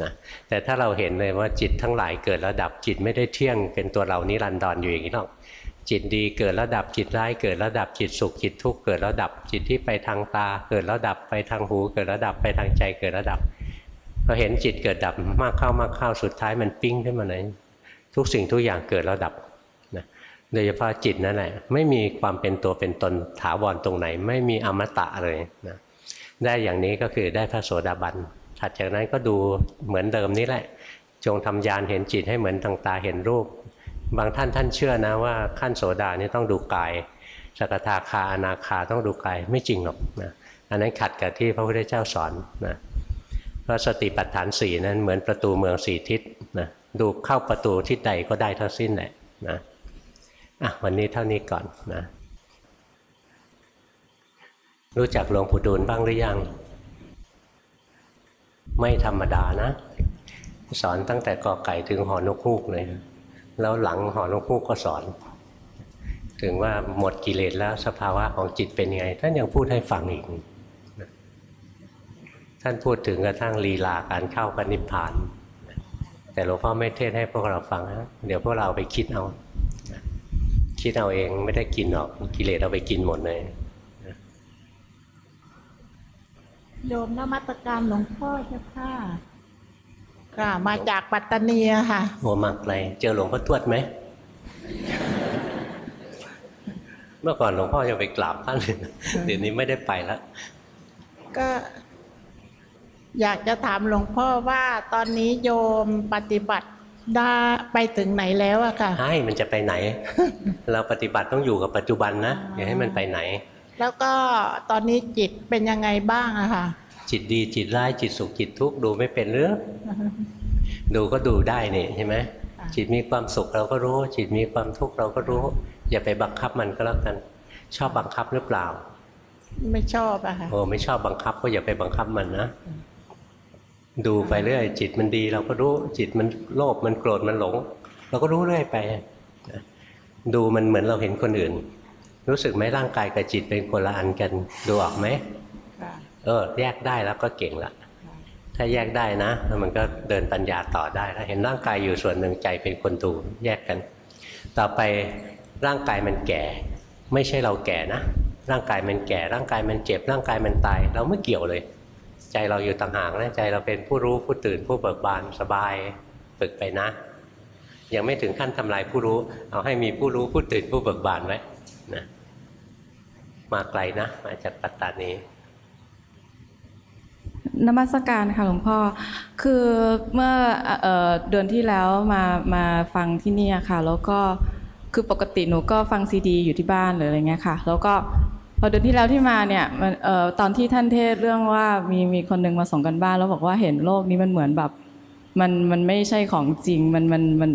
นะแต่ถ้าเราเห็นเลยว่าจิตทั้งหลายเกิดแล้วดับจิตไม่ได้เที่ยงเป็นตัวเรานิรันดรออยู่อย่างนี้หรอกจิตดีเกิดแล้วดับจิตร้ายเกิดแล้วดับจิตสุขจิตทุกข์เกิดแล้วดับจิตที่ไปทางตา เกิดแล้วดับไปทางหู เกิดแล้วดับไปทางใจเกิดแล้วดับ พอเห็นจิตเกิดดับมากเข้ามากเข้าสุดท้ายมันปิ้งขึ้นมาเลยทุกสิ่งทุกอย่างเกิดแล้วดับนะโดยเฉพาะจิตนั่นแหละไม่มีความเป็นตัวเป็นตนถาวรตรงไหน ไม่มีอมตะเลยนะได้อย่างนี้ก็คือได้พระโสดาบันถัดจากนั้นก็ดูเหมือนเดิมนี่แหละ จงทำยานเห็นจิตให้เหมือนทางตาเห็นรูป บางท่านท่านเชื่อนะว่าขั้นโสดานี่ต้องดูกายสกทาคาอนาคาต้องดูกายไม่จริงหรอกนะอันนั้นขัดกับที่พระพุทธเจ้าสอนนะ เพราะสติปัฏฐานสี่นั้นเหมือนประตูเมืองสี่ทิศนะดูเข้าประตูทิศใดก็ได้ทั้งสิ้นแหละนะอะวันนี้เท่านี้ก่อนนะรู้จักหลวงปู่ดูลบ้างหรือยัง ไม่ธรรมดานะ สอนตั้งแต่กอไก่ถึงหอนกฮูกเลย แล้วหลังหอนกฮูกก็สอน ถึงว่าหมดกิเลสแล้วสภาวะของจิตเป็นยังไงท่านยังพูดให้ฟังอีก ท่านพูดถึงกระทั่งลีลาการเข้ากันนิพพาน แต่หลวงพ่อไม่เทศให้พวกเราฟังนะเดี๋ยวพวกเราไปคิดเอา คิดเอาเองไม่ได้กินหรอกกิเลสเอาไปกินหมดเลยโยมนมัตการหลวงพ่อเจ้าค่ะค่ะ มาจากปัตตานีอะค่ะหัวหมักอะไรเจอหลวงพ่อทวดไหม เมื่อก่อนหลวงพ่อจะไปกราบท่านเลยนะเดี๋ยวนี้ไม่ได้ไปแล้ว ก็ อยากจะถามหลวงพ่อว่าตอนนี้โยมปฏิบัติได้ไปถึงไหนแล้วอะค่ะให้มันจะไปไหน เราปฏิบัติต้องอยู่กับปัจจุบันนะอ๋อออย่าให้มันไปไหน แล้วก็ตอนนี้จิตเป็นยังไงบ้างอะค่ะ จิตดีจิตร้ายจิตสุขจิตทุกข์ดูไม่เป็นหรือดูก็ดูได้นี่ใช่ไหมค่ะจิตมีความสุขเราก็รู้ จิตมีความทุกข์เราก็รู้ อย่าไปบังคับมันก็แล้วกัน ชอบบังคับหรือเปล่า ไม่ชอบอะค่ะโอ้ไม่ชอบบังคับก็อย่าไปบังคับมันนะ ดูไปเรื่อยจิตมันดีเราก็รู้จิตมันโลภมันโกรธมันหลง เราก็รู้เรื่อยไปนะดูมันเหมือนเราเห็นคนอื่น รู้สึกไหมร่างกายกับจิตเป็นคนละอันกัน ดูออกไหมค่ะเออ แยกได้แล้วก็เก่งละถ้าแยกได้นะแล้วมันก็เดินปัญญาต่อได้แล้วเห็นร่างกายอยู่ส่วนหนึ่งใจเป็นคนดูแยกกัน ต่อไปร่างกายมันแก่ ไม่ใช่เราแก่นะร่างกายมันแก่ ร่างกายมันเจ็บร่างกายมันตาย เราไม่เกี่ยวเลย ใจเราอยู่ต่างหากนะใจเราเป็นผู้รู้ผู้ตื่นผู้เบิกบานสบายฝึกไปนะ ยังไม่ถึงขั้นทำลายผู้รู้ เอาให้มีผู้รู้ผู้ตื่นผู้เบิกบานไว้นะมาไกลนะ มาจากปัตตานีนมัสการค่ะหลวงพ่อ คือเมื่อเอ่อเดือนที่แล้วมามาฟังที่นี่ค่ะ แล้วก็คือปกติหนูก็ฟังซีดี อยู่ที่บ้านหรืออะไรเงี้ยค่ะ แล้วก็ พอเดือนที่แล้วที่มาเนี่ยมันเอ่อตอนที่ท่านเทศเรื่องว่ามีมีคนหนึ่งมาส่งกันบ้านแล้วบอกว่าเห็นโลกนี้มันเหมือนแบบมันมันไม่ใช่ของจริงมันมันมัน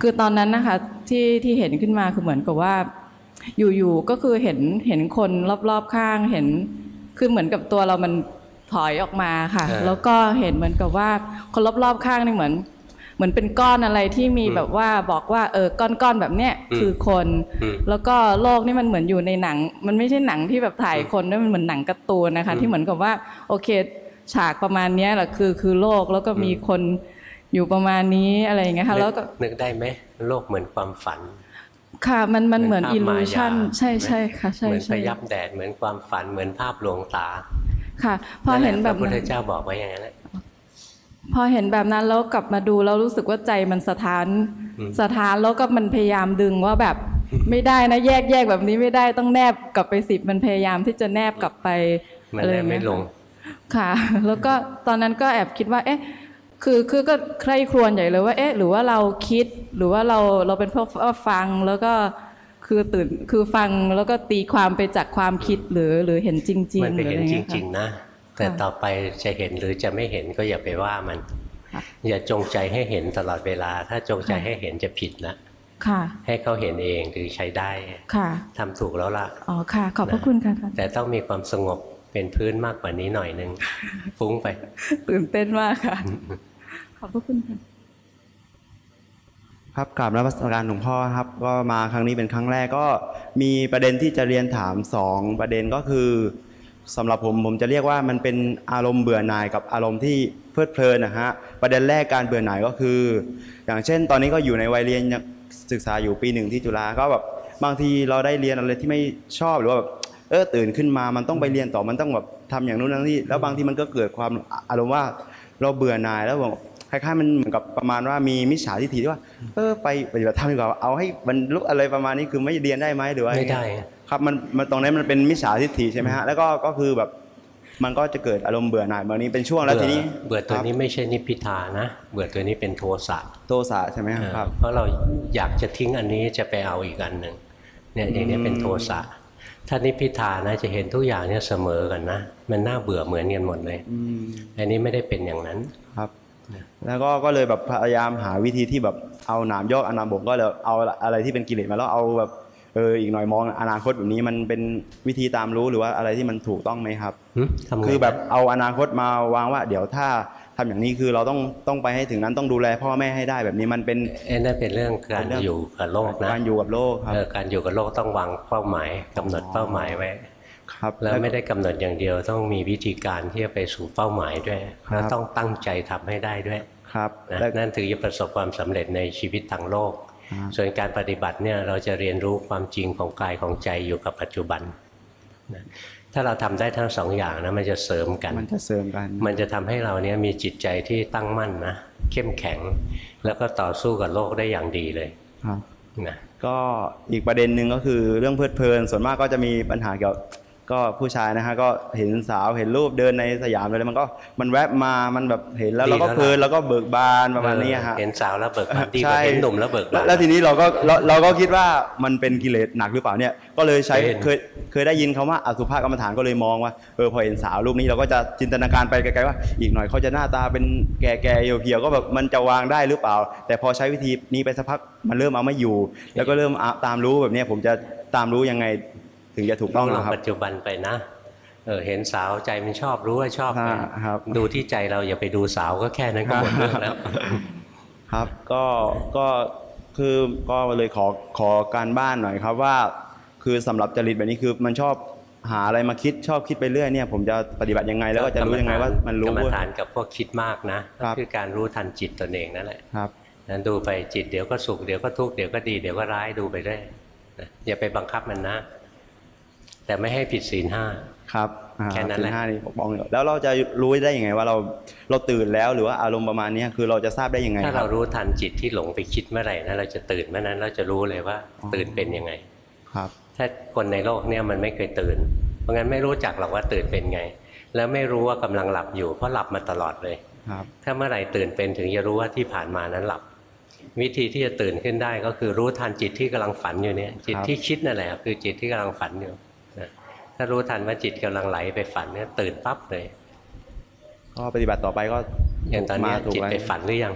คือตอนนั้นนะคะที่ที่เห็นขึ้นมาคือเหมือนกับว่า อยู่ๆก็คือเห็นเห็นคนรอบๆข้างเห็นคือเหมือนกับตัวเรามันถอยออกมาค่ะเออแล้วก็เห็นเหมือนกับว่าคนรอบๆข้างนี่เหมือน เหมือนเป็นก้อนอะไรที่มีอืมแบบว่าบอกว่าเออก้อนๆแบบเนี้ยอืมคือคนอืมแล้วก็โลกนี่มันเหมือนอยู่ในหนัง มันไม่ใช่หนังที่แบบถ่ายคนด้วยมันเหมือนหนังการ์ตูนนะคะอืมที่เหมือนกับว่าโอเค ฉากประมาณเนี้ยแหละคือคือโลกแล้วก็มีอืมคนอยู่ประมาณนี้อะไรอย่างเงี้ยค่ะแล้วก็นึกได้ไหมโลกเหมือนความฝัน ค่ะมันมันเหมือนภาพอิลูมายาชันใช่ใช่ค่ะเหใช่มือนพใช่ยับแดดเหมือนความฝันเหมือนภาพลวงตาค่ะพอเห็นแบบพระพุทนั้ธนเจ้าบอกไว้อย่างนั้นแหละ พอเห็นแบบนั้นแล้วกลับมาดูแล้วรู้สึกว่าใจมันสะท้านอืมสะท้านแล้วก็มันพยายามดึงว่าแบบไม่ได้นะแยกแยกแบบนี้ไม่ได้ต้องแนบกลับไปสิบมันพยายามที่จะแนบกลับไปมันอะไรได้อย่างไม่เงี้ยลงค่ะ แล้วก็ตอนนั้นก็แอบคิดว่า เอ๊ะ คือคือก็ใคร่ครวญใหญ่เลยว่า เอ๊ะ หรือว่าเราคิดหรือว่าเราเราเป็นพวกฟังแล้วก็คือตื่นคือฟังแล้วก็ตีความไปจากความคิดหรือหรือเห็นจริงมันๆหไปรือเห็อะนไรจเงี้ยริงค่ะๆนะ แต่ค่ะต่อไปจะเห็นหรือจะไม่เห็นก็อย่าไปว่ามันค่ะอย่าจงใจให้เห็นตลอดเวลา ถ้าจงใจค่ะให้เห็นจะผิดนะค่ะ ให้เขาเห็นเองถึงใช้ได้ค่ะทำถูกแล้วล่ะอ๋อค่ะ ขอบพระคุณค่ะท่านแต่ต้องมีความสงบเป็นพื้นมากกว่านี้หน่อยนึงฟุ้งไป ตื่นเต้นมากค่ะ ขอบพระคุณค่ะครับกราบนมัสการหลวงพ่อครับ ก็มาครั้งนี้เป็นครั้งแรกก็มีประเด็นที่จะเรียนถามสองประเด็นก็คือ สำหรับผมผมจะเรียกว่ามันเป็นอารมณ์เบื่อหน่ายกับอารมณ์ที่เพลิดเพลินนะฮะประเด็นแรกการเบื่อหน่ายก็คือ อย่างเช่น ตอนนี้ก็อยู่ในวัยเรียนศึกษาอยู่ปีหนึ่งที่จุฬาก็แบบบางทีเราได้เรียนอะไรที่ไม่ชอบหรือว่าแบบเออตื่นขึ้นมามันต้องไปเรียนต่อมันต้องแบบทำอย่างนู้นอย่างนี้แล้วบางทีมันก็เกิดความอารมณ์ว่าเราเบื่อหน่ายแล้วบอกคล้ายๆมันเหมือนกับประมาณว่ามีมิจฉาทิฏฐิที่ว่าเออไปปฏิบัติธรรมดีกว่าเอาให้บรรลุกอะไรประมาณนี้คือไม่เรียนได้ไหมหรือว่าไม่ได้ ครับมันมันตรงนั้นมันเป็นมิจฉาทิฏฐิใช่ไหมฮะแล้วก็ก็คือแบบมันก็จะเกิดอารมณ์เบื่อหน่ายบางนี้เป็นช่วงแล้วทีนี้ เบื่อตัวครับนี้ไม่ใช่นิพพิทานะ เบื่อตัวนี้เป็นโทสะโทสะใช่ไหมครับ เพราะเราอยากจะทิ้งอันนี้จะไปเอาอีกอันหนึ่งเนี่ยอย่างนี้อืมเป็นโทสะถ้านิพพิทานะจะเห็นทุกอย่างเนี่ยเสมอกันนะมันน่าเบื่อเหมือนกันหมดเลยอืมอันนี้ไม่ได้เป็นอย่างนั้นครับ แล้วก็ก็เลยแบบพยายามหาวิธีที่แบบเอาหนามยอกอนาบกก็เลยเอาอะไรที่เป็นกิเลสมาแล้วเอาแบบ เอออีกหน่อยมองอนาคตแบบนี้มันเป็นวิธีตามรู้หรือว่าอะไรที่มันถูกต้องไหมครับหึทำไงคือแบบเอาอนาคตมาวางว่า เดี๋ยวถ้าทำอย่างนี้คือเราต้องต้องไปให้ถึงนั้นต้องดูแลพ่อแม่ให้ได้แบบนี้มันเป็นเอ้นั่นเป็นเรื่องการเป็นเรื่องอยู่กับโลกนะการอยู่กับโลกครับเออการอยู่กับโลกต้องวางเป้าหมายกำหนดเป้าหมายไว้ครับแล้วไม่ได้กำหนดอย่างเดียวต้องมีวิธีการที่จะไปสู่เป้าหมายด้วยครับแล้วต้องตั้งใจทำให้ได้ด้วยครับนะและนั่นถึงจะประสบความสำเร็จในชีวิตทางโลกครับ ส่วนการปฏิบัติเนี่ยเราจะเรียนรู้ความจริงของกายของใจอยู่กับปัจจุบันนะถ้าเราทำได้ทั้งสองอย่างนะมันจะเสริมกัน มันจะเสริมกัน มันจะทำให้เราเนี่ยมีจิตใจที่ตั้งมั่นนะเข้มแข็ง แล้วก็ต่อสู้กับโลกได้อย่างดีเลยครับนะก็อีกประเด็นหนึ่งก็คือเรื่องเพลิดเพลิน ส่วนมากก็จะมีปัญหาเกี่ยวกับ ก็ผู้ชายนะฮะก็เห็นสาวเห็นรูปเดินในสยามเลยมันก็มันแวบมามันแบบเห็นแล้วเราก็เพลินแล้วก็เบิกบานประมาณนี้ฮะเห็นสาวแล้วเบิกบานดีกใช่ว่าเห็นหนุ่มแล้วเบิกแล้วบานแล้วทีนี้เราก็เราเราก็คิดว่ามันเป็นกิเลสหนักหรือเปล่าเนี่ยก็เลยใช้เป็นเคยเคยได้ยินคำว่าอสุภกรรมฐานก็เลยมองว่าเออพอเห็นสาวรูปนี้เราก็จะจินตนาการไปไกลๆว่า อีกหน่อยเขาจะหน้าตาเป็นแก่ๆเพียวๆก็แบบมันจะวางได้หรือเปล่า แต่พอใช้วิธีนี้ไปสักพักมันเริ่มเอาไม่อยู่ แล้วก็เริ่มอะตามรู้แบบเนี้ยผมจะตามรู้ยังไง ถึงจะถูกต้ต้อองงลองนะครับปัจจุบันไปนะเออเห็นสาวใจมันชอบรู้ว่าชอบอ่าไงครับดูที่ใจเราอย่าไปดูสาวก็แค่นั้นก็หมดเรื่องแล้วครับก็ก็คือก็เลยขอขอการบ้านหน่อยครับว่า คือสำหรับจริตแบบนี้คือมันชอบหาอะไรมาคิดชอบคิดไปเรื่อยเนี่ย ผมจะปฏิบัติยังไงแล้วก็จะรู้ยังไงว่ามันรู้กรรมฐานกับพวกคิดมากนะครัก็บคือการรู้ทันจิตตนเองนั่นแหละครับนั้นดูไปจิตเดี๋ยวก็สุขเดี๋ยวก็ทุกข์เดี๋ยวก็ดีเดี๋ยวก็ร้ายดูไปเรื่อยนะอย่าไปบังคับมันนะ แต่ไม่ให้ผิดศีลห้าครับอ่าแค่นั้นแหละสี่ห้านี่ปกป้องอยู่แล้วเราจะรู้ได้ยังไงว่าเราเราตื่นแล้วหรือว่าอารมณ์ประมาณเนี้ยคือเราจะทราบได้ยังไงถ้าคเรารับรู้ทันจิตที่หลงไปคิดเมื่อไหร่นะเราจะตื่นเมื่อนั้นเราจะรู้เลยว่าอ๋อตื่นเป็นยังไง ครับ ถ้าคนในโลกเนี่ยมันไม่เคยตื่น เพราะงั้นไม่รู้จักหรอกว่าตื่นเป็นไง แล้วไม่รู้ว่ากำลังหลับอยู่เพราะหลับมาตลอดเลยครับ ถ้าเมื่อไหร่ตื่นเป็นถึงจะรู้ว่าที่ผ่านมานั้นหลับ วิธีที่จะตื่นขึ้นได้ก็คือรู้ทันจิตที่กำลังฝันอยู่เนี่ยจิตที่คิดนั่นแหละคือจิตที่กำลังฝันอยู่นะ ถ้ารู้ทันว่าจิตกำลังไหลไปฝันเนี่ยตื่นปั๊บเลยก็ปฏิบัติต่อไปก็อย่างตอนเนี้ยมาถูกจิตแล้วไปฝันหรือยัง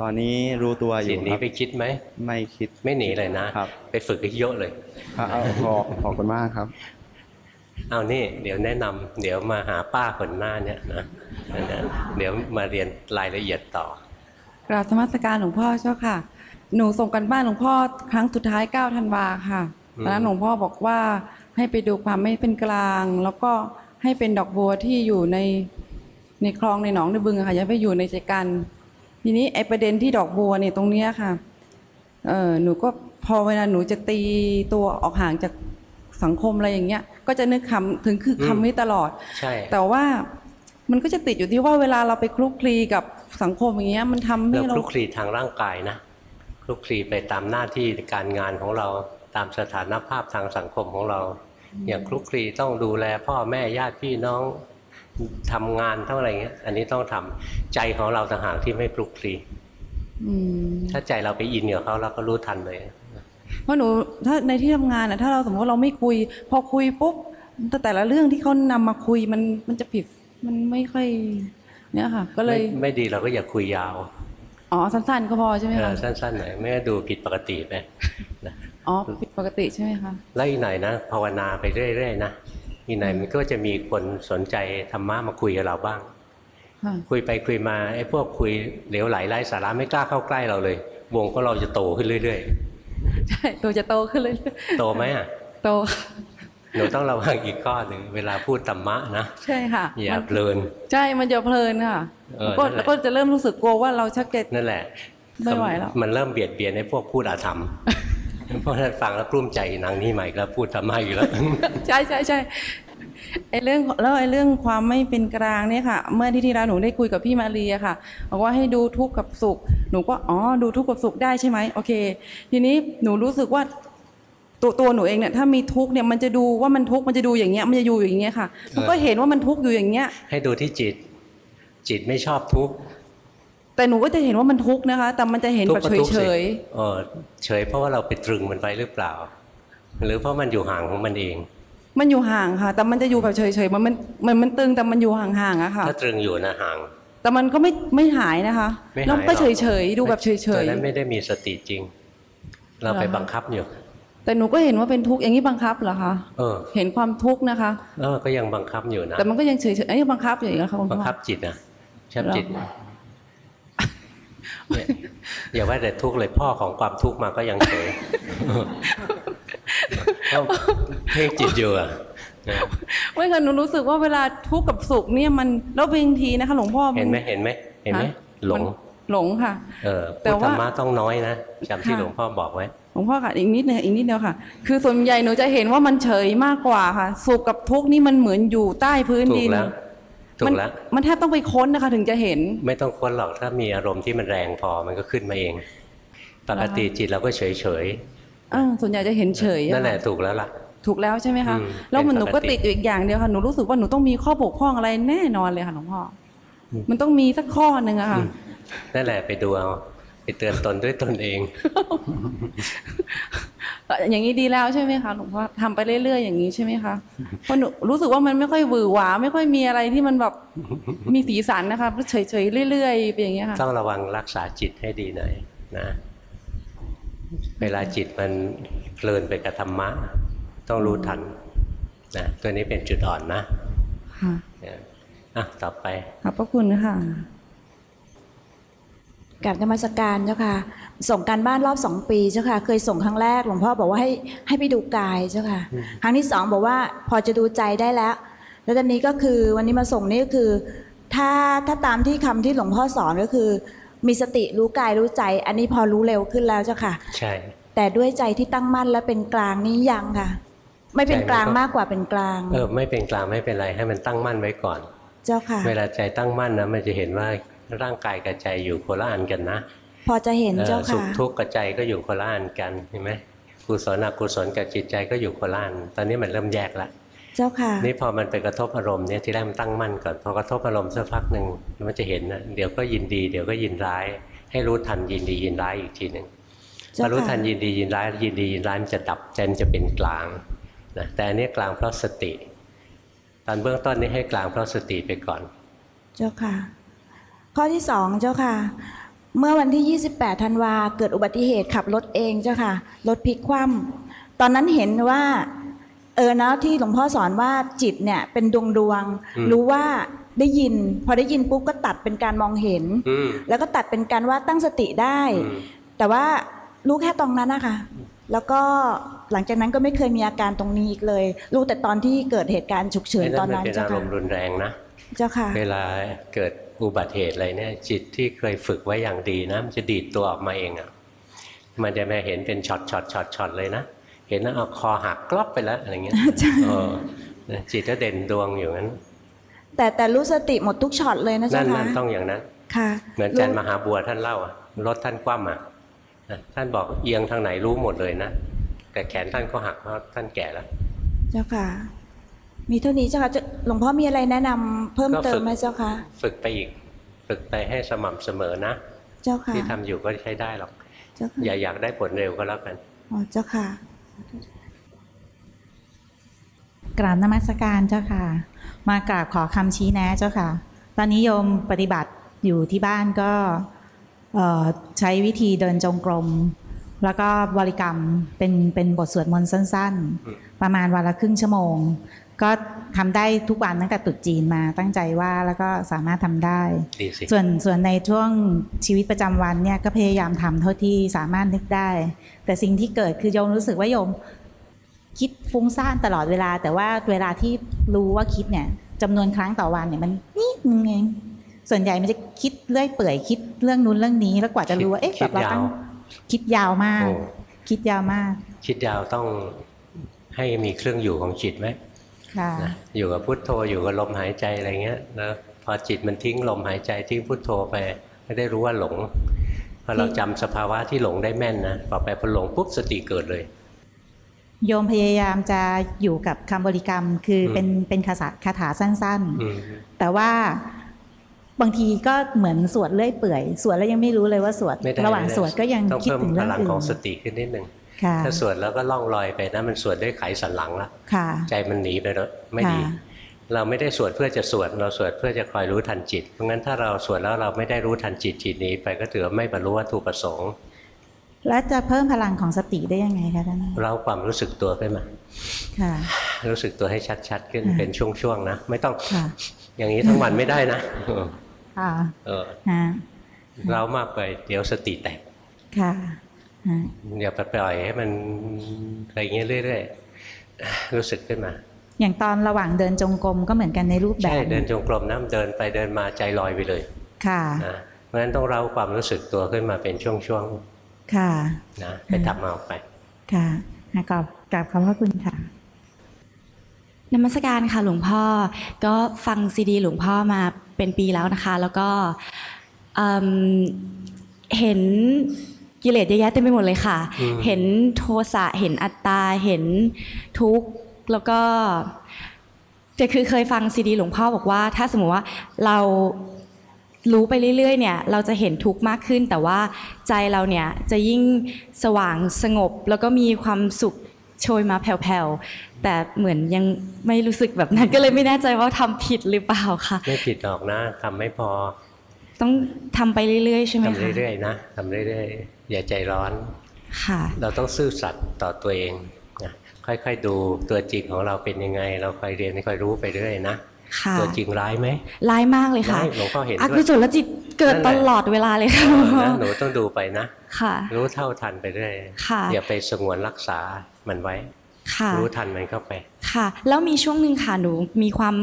ตอนนี้รู้ตัวอจิยู่ตหคนี้รับไปคิดไหมไม่คิดไม่หนีเลยนะครับไปฝึกให้เยอะเลยครับเอาขอขอบคุณมากครับ เอานี่เดี๋ยวแนะนำเดี๋ยวมาหาป้าคนหน้าเนี่ยนะนั่นนะเดี๋ยวมาเรียนรายละเอียดต่อกราบสมัสการหลวงพ่อเจ้าค่ะ หนูส่งกันบ้านหลวงพ่อครั้งสุดท้าย9ธันวาค่ะอืมตอนนั้นหลวงพ่อบอกว่า ให้ไปดูความไม่เป็นกลาง แล้วก็ให้เป็นดอกบัวที่อยู่ในในคลองในหนองในบึงอะค่ะอย่าไปอยู่ในใจกัน ทีนี้ไอประเด็นที่ดอกบัวเนี่ยตรงเนี้ยค่ะเออหนูก็พอเวลาหนูจะตีตัวออกห่างจากสังคมอะไรอย่างเงี้ย ก็จะนึกคำถึงคือคำนี้ตลอด ใช่ แต่ว่ามันก็จะติดอยู่ที่ว่าเวลาเราไปคลุกคลีกับสังคมอย่างเงี้ยมันทำให้เราเราคลุกคลีทางร่างกายนะคลุกคลีไปตามหน้าที่การงานของเราตามสถานภาพทางสังคมของเรา อย่างคลุกคลีต้องดูแลพ่อแม่ญาติพี่น้องทำงานเท่าอะไรเงี้ย อันนี้ต้องทำใจของเราต่างหากที่ไม่คลุกคลีอืมถ้าใจเราไปอินกับเขาเราก็รู้ทันเลยเพราะหนูถ้าในที่ทำงานน่ะถ้าเราสมมติว่าเราไม่คุย พอคุยปุ๊บแต่แต่ละเรื่องที่เขานำมาคุยมันมันจะผิดมันไม่ค่อยเนี่ยค่ะ ก็เลยไม่ไม่ดีเราก็อย่าคุยยาวอ๋อสั้นๆก็พอใช่ไหมเออคะสั้นๆหน่อยไม่งั้นดูผิดปกติไปนะ อ๋อผิดปกติใช่ไหมคะแล้วอีกหน่อยนะภาวนาไปเรื่อยๆนะอีกหน่อยมันก็จะมีคนสนใจธรรมะมาคุยกับเราบ้างค่ะคุยไปคุยมาไอ้พวกคุยเหลวไหลไร้สาระไม่กล้าเข้าใกล้เราเลย วงก็เราจะโตขึ้นเรื่อยใช่ตัวจะโตขึ้นเลยๆโตไหมอะโตค่ะหนูต้องระวังอีกข้อหนึ่งเวลาพูดธรรมะนะใช่ค่ะอย่ามันเพลิน ใช่มันจะเพลินค่ะเออแล้วก็นั่นแหละแล้วก็จะเริ่มรู้สึกกลัวว่าเราชักจะนั่นแหละไม่ไหวแล้วมันเริ่มเบียดเบียนให้พวกพูดอาธรรม เพราะฉะนั้นฟังแล้วกลุ้มใจนางนี้ใหม่แล้วพูดธรรมะอีกแล้ว ใช่ใช่ใช่ไอ้เรื่องแล้วไอ้เรื่องความไม่เป็นกลางเนี่ยค่ะ เมื่อที่ที่แล้วหนูได้คุยกับพี่มาเรียค่ะบอกว่าให้ดูทุกข์กับสุข หนูก็อ๋อดูทุกข์กับสุขได้ใช่ไหมโอเค ทีนี้หนูรู้สึกว่าตัวตัวหนูเองเนี่ยถ้ามีทุกข์เนี่ยมันจะดูว่ามันทุกข์มันจะดูอย่างเงี้ยมันจะอยู่อย่างเงี้ยค่ะ มันก็เห็นว่ามันทุกข์อยู่อย่างเงี้ย ให้ดูที่จิต จิตไม่ชอบทุกข์ แต่หนูก็จะเห็นว่ามันทุกข์นะคะ แต่มันจะเห็นทุกแบบข์ก็เฉยทุกข์เฉสิยเออเฉยเพราะว่าเราไปตรึงมันไว้หรือเปล่า หรือเพราะมันอยู่ห่างของมันเอง มันอยู่ห่างค่ะ แต่มันจะอยู่แบบเฉยๆมันมันมันมันตึงแต่มันอยู่ห่างๆอะค่ะ ถ้าตรึงอยู่นะห่าง แต่มันก็ไม่ไม่หายนะคะไม่หายแล้วก็หรอกเฉยๆดูแบบเฉตัวยนั้นไม่ได้มีสติจริง เราไปเหรอคะบังคับอยู่ๆแต่หนูก็เห็นว่าเป็นทุกข์อย่างนี้บังคับเหรอคะเออเห็นความทุกข์นะคะ เออก็ยังบังคับอยู่นะ แต่มันก็ยังเฉยๆไอ้ยบังคับอยู่อีกแล้วค่ะคุณบังพ่อคับจิตนะชับเหรอจิตเนี่ย อย่าว่าแต่ทุกข์เลยพ่อของความทุกข์มาก็ยังเฉยก็เพ่งจิตอยู่อะนะไม่ค่ะหนูรู้สึกว่าเวลาทุกข์กับสุขเนี่ยมันแล้วบางทีนะคะหลวงพ่อเห็นไหมเห็นไหมเห็นไหมฮะหลงมันหลงค่ะ เออแต่พูดธรว่ารมะต้องน้อยนะจำที่ค่ะหลวงพ่อบอกไว้หลวงพ่อค่ะอีกนิดนึงอีกนิดเดียวค่ะ คือส่วนใหญ่หนูจะเห็นว่ามันเฉยมากกว่าค่ะ สุขกับทุกข์นี่มันเหมือนอยู่ใต้พื้นถูดิกนแล้ว ถูมันกแล้วมันแทบต้องไปค้นนะคะ ถึงจะเห็น ไม่ต้องค้นหรอกถ้ามีอารมณ์ที่มันแรงพอมันก็ขึ้นมาเอง ปกติจิตเราก็เฉยเฉยเออส่วนใหญ่จะเห็นเฉยๆอะนั่นแหละค่ะถูกแล้วล่ะถูกแล้วใช่ไหมคะอืมแล้วมันเป็นหนูปก็กติติดอยู่อีกอย่างเดียวค่ะหนูรู้สึกว่าหนูต้องมีข้อบกพร่องอะไรแน่นอนเลยค่ะหลวงพ่ออมันต้องมีสักข้อหนึ่งอะค่ะนั่นแหละไปดูเอา ไปเตือนตนด้วยตนเอง อย่างนี้ดีแล้วใช่ไหมคะหลวงพ่อทำไปเรื่อยๆอย่างนี้ใช่ไหมคะเพราะหนูรู้สึกว่ามันไม่ค่อยหวือหวา ไม่ค่อยมีอะไรที่มันแบบมีสีสันนะคะเฉยๆเรื่อยๆไปอย่างเงี้ยค่ะต้องระวังรักษาจิตให้ดีหน่อยนะเวลาจิตมันเพลินไปกับธรรมะ ต้องรู้ทันนะตัวนี้เป็นจุดอ่อนนะค่ะเนี่ยอะต่อไปขอบพระคุณค่ะ กับนมัสการเจ้าค่ะ ส่งการบ้านรอบสองปีเจ้าค่ะ เคยส่งครั้งแรกหลวงพ่อบอกว่าให้ให้ไปดูกายเจ้าค่ะ ครั้งที่สองบอกว่าพอจะดูใจได้แล้ว แล้วตอนนี้ก็คือวันนี้มาส่งนี่ก็คือ ถ้าถ้าตามที่คำที่หลวงพ่อสอนก็คือ มีสติรู้กายรู้ใจ อันนี้พอรู้เร็วขึ้นแล้วเจ้าค่ะ ใช่ แต่ด้วยใจที่ตั้งมั่นและเป็นกลางนี่ยังค่ะ ไม่เป็นกลางมากกว่าเป็นกลางเออไม่เป็นกลางไม่เป็นไรให้มันตั้งมั่นไว้ก่อน เจ้าค่ะ เวลาใจตั้งมั่นนะมันจะเห็นว่า ร่างกายกับใจอยู่คนละอันกันนะ พอจะเห็นเออเจ้าสุขค่ะทุกข์กับใจก็อยู่คนละอันกันเห็นไหมกุศลอกุศลกับจิตใจก็อยู่คนละอันตอนนี้มันเริ่มแยกละเจ้าค่ะนี่พอมันไปกระทบอารมณ์เนี่ยที่แรกมันตั้งมั่นก่อนพอกระทบอารมณ์สักพักหนึ่งมันจะเห็นนะเดี๋ยวก็ยินดีเดี๋ยวก็ยินร้าย ให้รู้ทันยินดียินร้ายอีกทีหนึ่งเจ้าพอรู้ค่ะทันยินดียินร้ายยินดียินร้ายมันจะดับใจมันจะเป็นกลางนะแต่อันนี้กลางเพราะสติ ตอนเบื้องต้นนี้ให้กลางเพราะสติไปก่อน เจ้าค่ะ ข้อที่สองเจ้าค่ะ เมื่อวันที่ 28ธันวาเกิดอุบัติเหตุขับรถเองเจ้าค่ะ รถพลิกคว่ำตอนนั้นเห็นว่า เออนะที่หลวงพ่อสอนว่าจิตเนี่ยเป็นดวงดวงๆอืมรู้ว่าได้ยิน พอได้ยินปุ๊บก็ตัดเป็นการมองเห็นอืมแล้วก็ตัดเป็นการว่าตั้งสติได้อืมแต่ว่ารู้แค่ตรงนั้นนะคะแล้วก็หลังจากนั้นก็ไม่เคยมีอาการตรงนี้อีกเลย รู้แต่ตอนที่เกิดเหตุการณ์ฉุกเฉินไอ้ตอนมันั้นเป็นเจ้าอารค่ะมณ์รุนแรงนะ เจ้าค่ะ เวลาเกิด อุบัติเหตุอะไรเนี่ยจิตที่เคยฝึกไว้อย่างดีนะมันจะดีดตัวออกมาเองอะ่ะมันจะมาเห็นเป็นช็อตช็อตช็อตช็อตเลยนะ เห็นแล้วเอาคอหักกรอบไปแล้วอะไรเงี้ยเออจิตก็เด่นดวงอยู่งั้น แต่แต่รู้สติหมดทุกช็อตเลยนะนั่เจ้านค่ะนั่นต้องอย่างนั้น ค่ะ เหมือนอาจารย์มหาบัวท่านเล่าอะรถท่านคว่ำอะนะท่านบอกเอียงทางไหนรู้หมดเลยนะ แต่แขนท่านก็หักเพราะท่านแก่แล้ว เจ้าค่ะ มีเท่านี้เจ้าค่ะจะหลวงพ่อมีอะไรแนะนำเพิ่มก็เติฝึมกไหมเจ้าค่ะฝึกไปอีก ฝึกไปให้สม่ำเสมอนะ เจ้าค่ะที่ทำอยู่ก็ใช้ได้หรอกเจ้าค่ะอย่าอยากได้ผลเร็วก็แล้วกันอ๋อเจ้าค่ะ กราบนมัสการเจ้าค่ะ มากราบขอคำชี้แนะเจ้าค่ะ ตอนนี้โยมปฏิบัติอยู่ที่บ้านก็เอ่อใช้วิธีเดินจงกรมแล้วก็บริกรรมเป็นเป็นบทสวดมนต์สั้นอืมๆประมาณวันละครึ่งชั่วโมง ก็ทำได้ทุกวันตั้งแต่ตรุษจีนมาตั้งใจว่าแล้วก็สามารถทำได้ดีสิส่วนส่วนในช่วงชีวิตประจำวันเนี่ยก็พยายามทำเท่าที่สามารถนึกได้ แต่สิ่งที่เกิดคือโยมรู้สึกว่าโยม คิดฟุ้งซ่านตลอดเวลา แต่ว่าเวลาที่รู้ว่าคิดเนี่ยจำนวนครั้งต่อวันเนี่ยมันนิดนึงเองส่วนใหญ่มันจะคิดเรื่อยเปื่อยคิดเรื่องนู้นเรื่องนี้แล้วกว่าจะรู้ว่าเอ๊ะคิแบดบเราตั้งยาวคิดยาวมากโอ้คิดยาวมาก คิดยาวต้องให้มีเครื่องอยู่ของจิตไหมค่ะ นะอยู่กับพุทโธอยู่กับลมหายใจอะไรเงี้ยแล้วพอจิตมันทิ้งลมหายใจทิ้งพุทโธไปไม่ได้รู้ว่าหลงพอเราจำสภาวะที่หลงได้แม่นนะต่อไปพอหลงปุ๊บสติเกิดเลย โยมพยายามจะอยู่กับคำบริกรรมคืออมเป็นเป็นคาถาคาถาสั้นๆอืมแต่ว่าบางทีก็เหมือนสวดเลื่อยเปื่อย สวดแล้วยังไม่รู้เลยว่าสวดไม่ได้ระหว่างไม่ได้สวดก็ยังต้องคิดเพิ่มถึงพเรื่องลังอื่ของสนติขึ้นนิดหนึ่งค่ะ ถ้าสวดแล้วก็ล่องลอยไปนะมันสวดด้วยไขสันหลังละค่ะใจมันหนีไปแล้วไม่ดีค่ะเราไม่ได้สวดเพื่อจะสวดเราสวดเพื่อจะคอยรู้ทันจิต เพราะงั้นถ้าเราสวดแล้วเราไม่ได้รู้ทันจิตจิตหนีไปก็ถือว่าไม่บรรลุวัตถุประสงค์แล้วจะเพิ่มพลังของสติได้ยังไงคะท่านเราความรู้สึกตัวขึ้นมาค่ะ รู้สึกตัวให้ชัดๆขึ้นค่ะเป็นช่วงๆนะ ไม่ต้องค่ะอย่างนี้ทั้งวันไม่ได้นะค่ะเออฮะเรามากไปเดี๋ยวสติแตกค่ะฮะ อย่าไปปล่อยให้มันอะไรเงี้ยเรื่อยๆรู้สึกขึ้นมา อย่างตอนระหว่างเดินจงกรมก็เหมือนกันในรูปแบใช่บเดินจงกรมนะเดินไปเดินมาใจลอยไปเลย ค่ะนะเพราะฉะนั้นต้องเราความรู้สึกตัวขึ้นมาเป็นช่วงค่ะๆนะไปทำเอาไปค่ะอะกราบกราบขอบพระคุณค่ะนมัสการค่ะหลวงพ่อก็ฟังซีดี หลวงพ่อมาเป็นปีแล้วนะคะ แล้วก็เอิ่มเห็น กิเลสเยอะแยะเต็มไปหมดเลยค่ะอืมเห็นโทสะเห็นอัตตาเห็นทุกข์แล้วก็แต่คือเคยฟังซีดีหลวงพ่อบอกว่า ถ้าสมมติว่าเรารู้ไปเรื่อยๆ เนี่ย เราจะเห็นทุกข์มากขึ้น แต่ว่าใจเราเนี่ยจะยิ่งสว่างสงบ แล้วก็มีความสุขโชยมาแผ่วๆแต่เหมือนยังไม่รู้สึกแบบนั้นก็เลยไม่แน่ใจว่าทำผิดหรือเปล่าค่ะไม่ผิดหรอกนะทำไม่พอ ต้องทำไปเรื่อยๆใช่ไหมทำคะเรื่อยๆนะทำเรื่อยๆ อย่าใจร้อนค่ะเราต้องซื่อสัตย์ต่อตัวเองนะค่อยๆดูตัวจริงของเราเป็นยังไง เราค่อยเรียนค่อยรู้ไปเรื่อยนะค่ะตัวจริงร้ายไหมร้ายมากเลยค่ะร้ายหลวงพ่อเห็นอด้กุวยศลจิตเกิดนั่นแหตละลอดเวลาเลยค่ะเออนะหนูต้องดูไปนะค่ะรู้เท่าทันไปเรื่อยค่ะอย่าไปสงวนรักษามันไว้ค่ะรู้ทันมันเข้าไปค่ะ แล้วมีช่วงหนึ่งค่ะหนูมีความ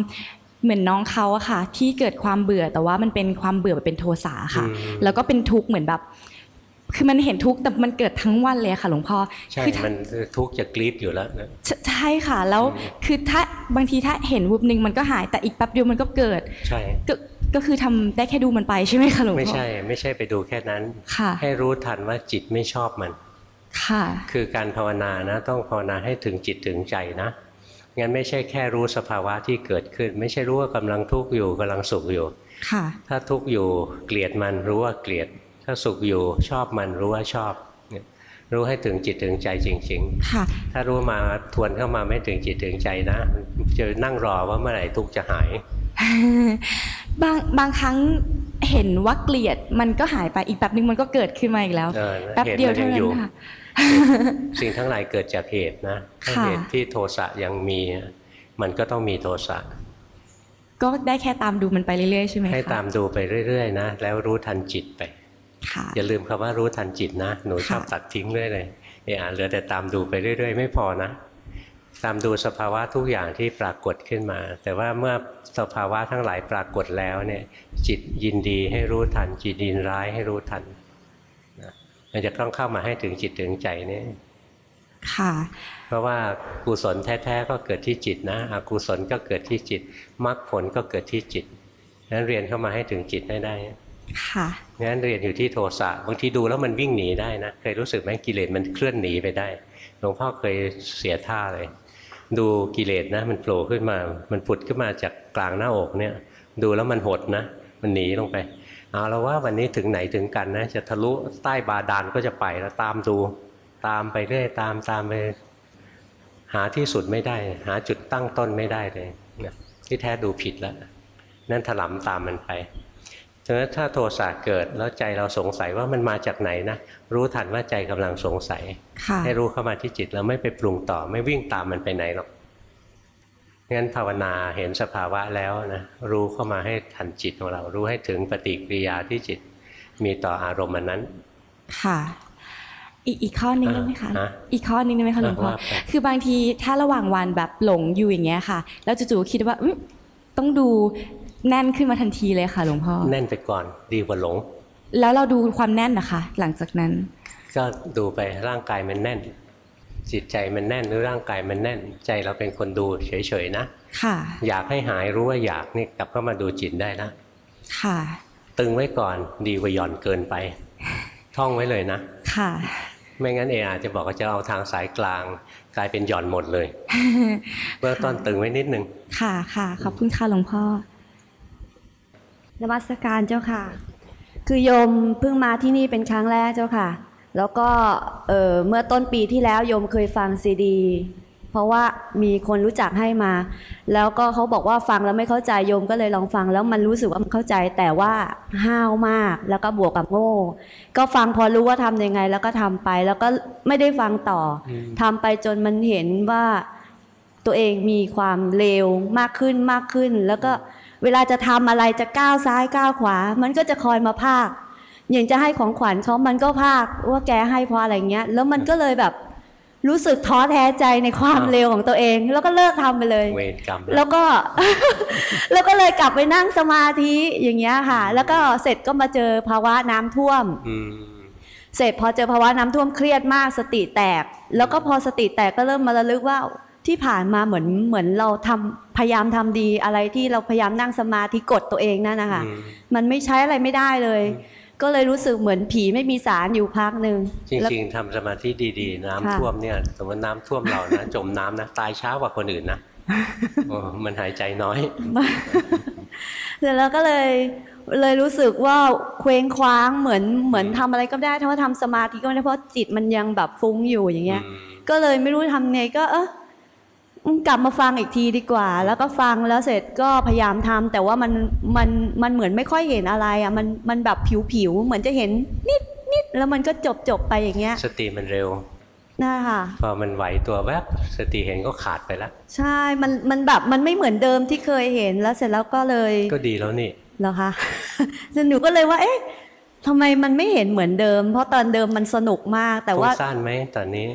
เหมือนน้องเขาอะค่ะ ที่เกิดความเบื่อแต่ว่ามันเป็นความเบื่อแบบเป็นโทสะค่ะอืมแล้วก็เป็นทุกข์เหมือนแบบ คือมันเห็นทุกข์แต่มันเกิดทั้งวันเลยค่ะ หลวงพ่อใช่คือถ้ามันทุกข์จะกรีดอยู่แล้วนะใช่ใช่ค่ะ แล้วอืมคือถ้าบางทีถ้าเห็นวุบหนึ่งมันก็หายแต่อีกแป๊บเดียวมันก็เกิด ใช่ก็ก็คือทำได้แค่ดูมันไปใช่ไหมคะหลวงพ่อไม่ใช่ ไม่ใช่ไปดูแค่นั้นค่ะให้รู้ทันว่าจิตไม่ชอบมัน ค่ะ คือการภาวนานะ ต้องภาวนาให้ถึงจิตถึงใจนะงั้นไม่ใช่แค่รู้สภาวะที่เกิดขึ้น ไม่ใช่รู้ว่ากำลังทุกข์อยู่กำลังสุขอยู่ค่ะ ถ้าทุกข์อยู่เกลียดมันรู้ว่าเกลียด ถ้าสุขอยู่ชอบมันรู้ว่าชอบเนี่ยรู้ให้ถึงจิตถึงใจจริงค่ะๆถ้ารู้มาทวนเข้ามาไม่ถึงจิตถึงใจนะ จะนั่งรอว่าเมื่อไหร่ทุกข์จะหาย บางบางครั้งเห็นว่าเกลียดมันก็หายไปอีกแป๊บนึงมันก็เกิดขึ้นมาอีกแล้วเออแป๊บเดียวเหตุเท่ามันยังนั้อยู่นค่ะสิ่งทั้งหลายเกิดจากเหตุนะถ้าค่ะเหตุที่โทสะยังมีมันก็ต้องมีโทสะก็ได้แค่ตามดูมันไปเรื่อยๆใช่ไหมคะให้ตามดูไปเรื่อยๆนะแล้วรู้ทันจิตไปค่ะ อย่าลืมคำว่ารู้ทันจิตนะหนูค่ะชอบตัดทิ้งเรื่อยเลยเออเหลือแต่ตามดูไปเรื่อย ๆ ไม่พอนะตามดูสภาวะทุกอย่างที่ปรากฏขึ้นมา แต่ว่าเมื่อสภาวะทั้งหลายปรากฏแล้วเนี่ยจิตยินดีให้รู้ทัน จิตยินร้ายให้รู้ทันนะมันจะต้องเข้ามาให้ถึงจิตถึงใจเนี่ยค่ะเพราะว่ากุศลแท้ๆก็เกิดที่จิตนะอกุศลก็เกิดที่จิตมรรคผลก็เกิดที่จิตนั้นเรียนเข้ามาให้ถึงจิตให้ได้ ค่ะงั้นเรียนอยู่ที่โทสะบางทีดูแล้วมันวิ่งหนีได้นะเคยรู้สึกไหมกิเลสมันเคลื่อนหนีไปได้หลวงพ่อเคยเสียท่าเลย ดูกิเลสนะ มันโผล่ขึ้นมา มันผุดขึ้นมาจากกลางหน้าอกเนี่ย ดูแล้วมันหดนะ มันหนีลงไปเอาแล้วว่าวันนี้ถึงไหนถึงกันนะ จะทะลุใต้บาดาลก็จะไปแล้วตามดู ตามไปเรื่อยตามตามไปหาที่สุดไม่ได้ หาจุดตั้งต้นไม่ได้เลยที่แท้ดูผิดแล้ว นั่นถลำตามมันไปะนั้นถ้าโทสะเกิดแล้วใจเราสงสัยว่ามันมาจากไหนนะรู้ทันว่าใจกำลังสงสัยค่ะให้รู้เข้ามาที่จิตแล้วไม่ไปปรุงต่อไม่วิ่งตามมันไปไหนหรอกงั้นภาวนาเห็นสภาวะแล้วนะรู้เข้ามาให้ทันจิตของเรา รู้ให้ถึงปฏิกิริยาที่จิตมีต่ออารมณ์อันนั้น ค่ะอีกอีกข้อนึงได้ไหมคะอะอีกข้อนึงได้ไหมคะหลวงพ่อว่าไปคือบางทีถ้าระหว่างวันแบบหลงอยู่อย่างเงี้ยค่ะ แล้วจู่ๆคิดว่าอุ๊ยต้องดู แน่นขึ้นมาทันทีเลยค่ะหลวงพ่อ แน่นไปก่อนดีกว่าหลง แล้วเราดูความแน่นนะคะ หลังจากนั้น ก็ดูไปร่างกายมันแน่น จิตใจมันแน่นหรือร่างกายมันแน่น ใจเราเป็นคนดูเฉยๆนะค่ะ อยากให้หายรู้ว่าอยากนี่กลับเข้ามาดูจิตได้นะค่ะ ตึงไว้ก่อนดีกว่าหย่อนเกินไป ท่องไว้เลยนะ ค่ะ ไม่งั้นเออาจจะบอกว่าจะเอาทางสายกลาง กลายเป็นหย่อนหมดเลยเบื้องต้นตึงไว้นิดนึงค่ะค่ะขอบคุณค่ะหลวงพ่อ นมัสการเจ้าค่ะ คือโยมเพิ่งมาที่นี่เป็นครั้งแรกเจ้าค่ะ แล้วก็เอ่อเมื่อต้นปีที่แล้วโยมเคยฟังซีดี เพราะว่ามีคนรู้จักให้มา แล้วก็เขาบอกว่าฟังแล้วไม่เข้าใจโยมก็เลยลองฟัง แล้วมันรู้สึกว่ามันเข้าใจแต่ว่าห้าวมากแล้วก็บวกกับโง่ ก็ฟังพอรู้ว่าทำยังไง แล้วก็ทำไปแล้วก็ไม่ได้ฟังต่ออมทำไปจนมันเห็นว่าตัวเองมีความเลวมากขึ้นมากขึ้น แล้วก็ เวลาจะทำอะไรจะก้าวซ้ายก้าวขวา มันก็จะคอยมาพากอย่างจะให้ของขวัญเขามันก็พากว่าแกให้เพราะอะไรเงี้ย แล้วมันก็เลยแบบรู้สึกท้อแท้ใจในความอ่าเลวของตัวเอง แล้วก็เลิกทำไปเลย เวรกรรม แล้วก็ แล้วก็เลยกลับไปนั่งสมาธิอย่างเงี้ยค่ะ แล้วก็เสร็จก็มาเจอภาวะน้ำท่วมอืมเสร็จพอเจอภาวะน้ำท่วมเครียดมากสติแตก แล้วก็พอสติแตกก็เริ่มมาระลึกว่า ที่ผ่านมาเหมือนเหมือนเราทำพยายามทำดีอะไรที่เราพยายามนั่งสมาธิกดตัวเองนั่นนะคะอืมมันไม่ใช้อะไรไม่ได้เลย ก็เลยรู้สึกเหมือนผีไม่มีสารอยู่พักหนึ่งจแล้วริงๆทำสมาธิดีๆ น้ำค่ะท่วมเนี่ยสมมติน้ำท่วมเรานะจมน้ำนะตายช้ากว่าคนอื่นนะโอ้มันหายใจน้อยเสร็จแล้วก็เลยเลยรู้สึกว่าเคว้งคว้างเหมือนเหมือนทำอะไรก็ได้ถ้าว่าทำสมาธิก็ไม่ได้เพราะจิตมันยังแบบฟุ้งอยู่อย่างเงี้ยอืมก็เลยไม่รู้ทำไงก็เอออืม กลับมาฟังอีกทีดีกว่า แล้วก็ฟังแล้วเสร็จก็พยายามทำแต่ว่ามันมันมันเหมือนไม่ค่อยเห็นอะไรอะมันมันแบบผิวผิวๆเหมือนจะเห็นนิดนิดแล้วมันก็จบจบไปอย่างเงี้ย สติมันเร็วนะคะพอมันไหวตัวแวบสติเห็นก็ขาดไปแล้วใช่มันมันแบบมันไม่เหมือนเดิมที่เคยเห็นแล้วเสร็จแล้วก็เลย ก็ดีแล้วนี่เหรอคะหนูก็เลยว่า เอ๊ะทำไมมันไม่เห็นเหมือนเดิม เพราะตอนเดิมมันสนุกมากแต่ว่าฟุ้งซ่านไหมตอนนี้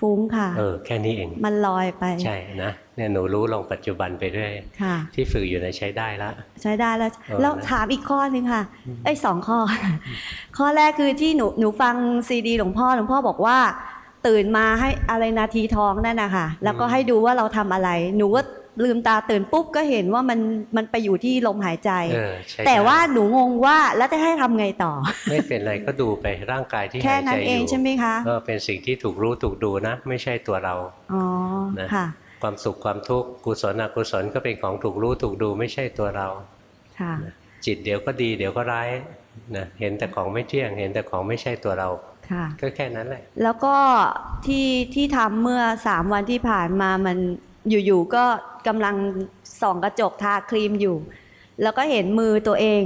ฟุ้งค่ะ เออแค่นี้เอง มันลอยไป ใช่นะเนี่ยหนูรู้ลงปัจจุบันไปเรื่อยค่ะ ที่ฝึกอยู่ในะใช้ได้ละใช้ได้แล้วเออแล้วนะถามอีกข้อหนึ่งค่ะไอ้ยสองข้อ ข้อแรกคือที่หนูหนูฟังซีดีหลวงพ่อหลวงพ่อบอกว่า ตื่นมาให้อะไรนาทีทองนั่นนะคะแล้วก็ให้ดูว่าเราทำอะไร หนูก็ ลืมตาตื่นปุ๊บก็เห็นว่ามันมันไปอยู่ที่ลมหายใจเออใช้แต่ได้ว่าหนูงงว่าแล้วจะให้ทำไงต่อ ไม่เป็นไรก็ดูไปร่างกายที่แค่หายใจนั้นอเองยู่ใช่ไหมคะก็เป็นสิ่งที่ถูกรู้ถูกดูนะ ไม่ใช่ตัวเราอ๋อนะค่ะ ความสุขความทุกข์กุศลอกุศลก็เป็นของถูกรู้ถูกดูไม่ใช่ตัวเราค่ะจิตเดี๋ยวก็ดีเดี๋ยวก็ร้ายนะเห็นแต่ของไม่เที่ยงเห็นแต่ของไม่ใช่ตัวเราค่ะก็แค่นั้นแหละ แล้วก็ที่ที่ทำเมื่อสามวันที่ผ่านมามัน อยู่ๆก็กำลังส่องกระจกทาครีมอยู่ แล้วก็เห็นมือตัวเอง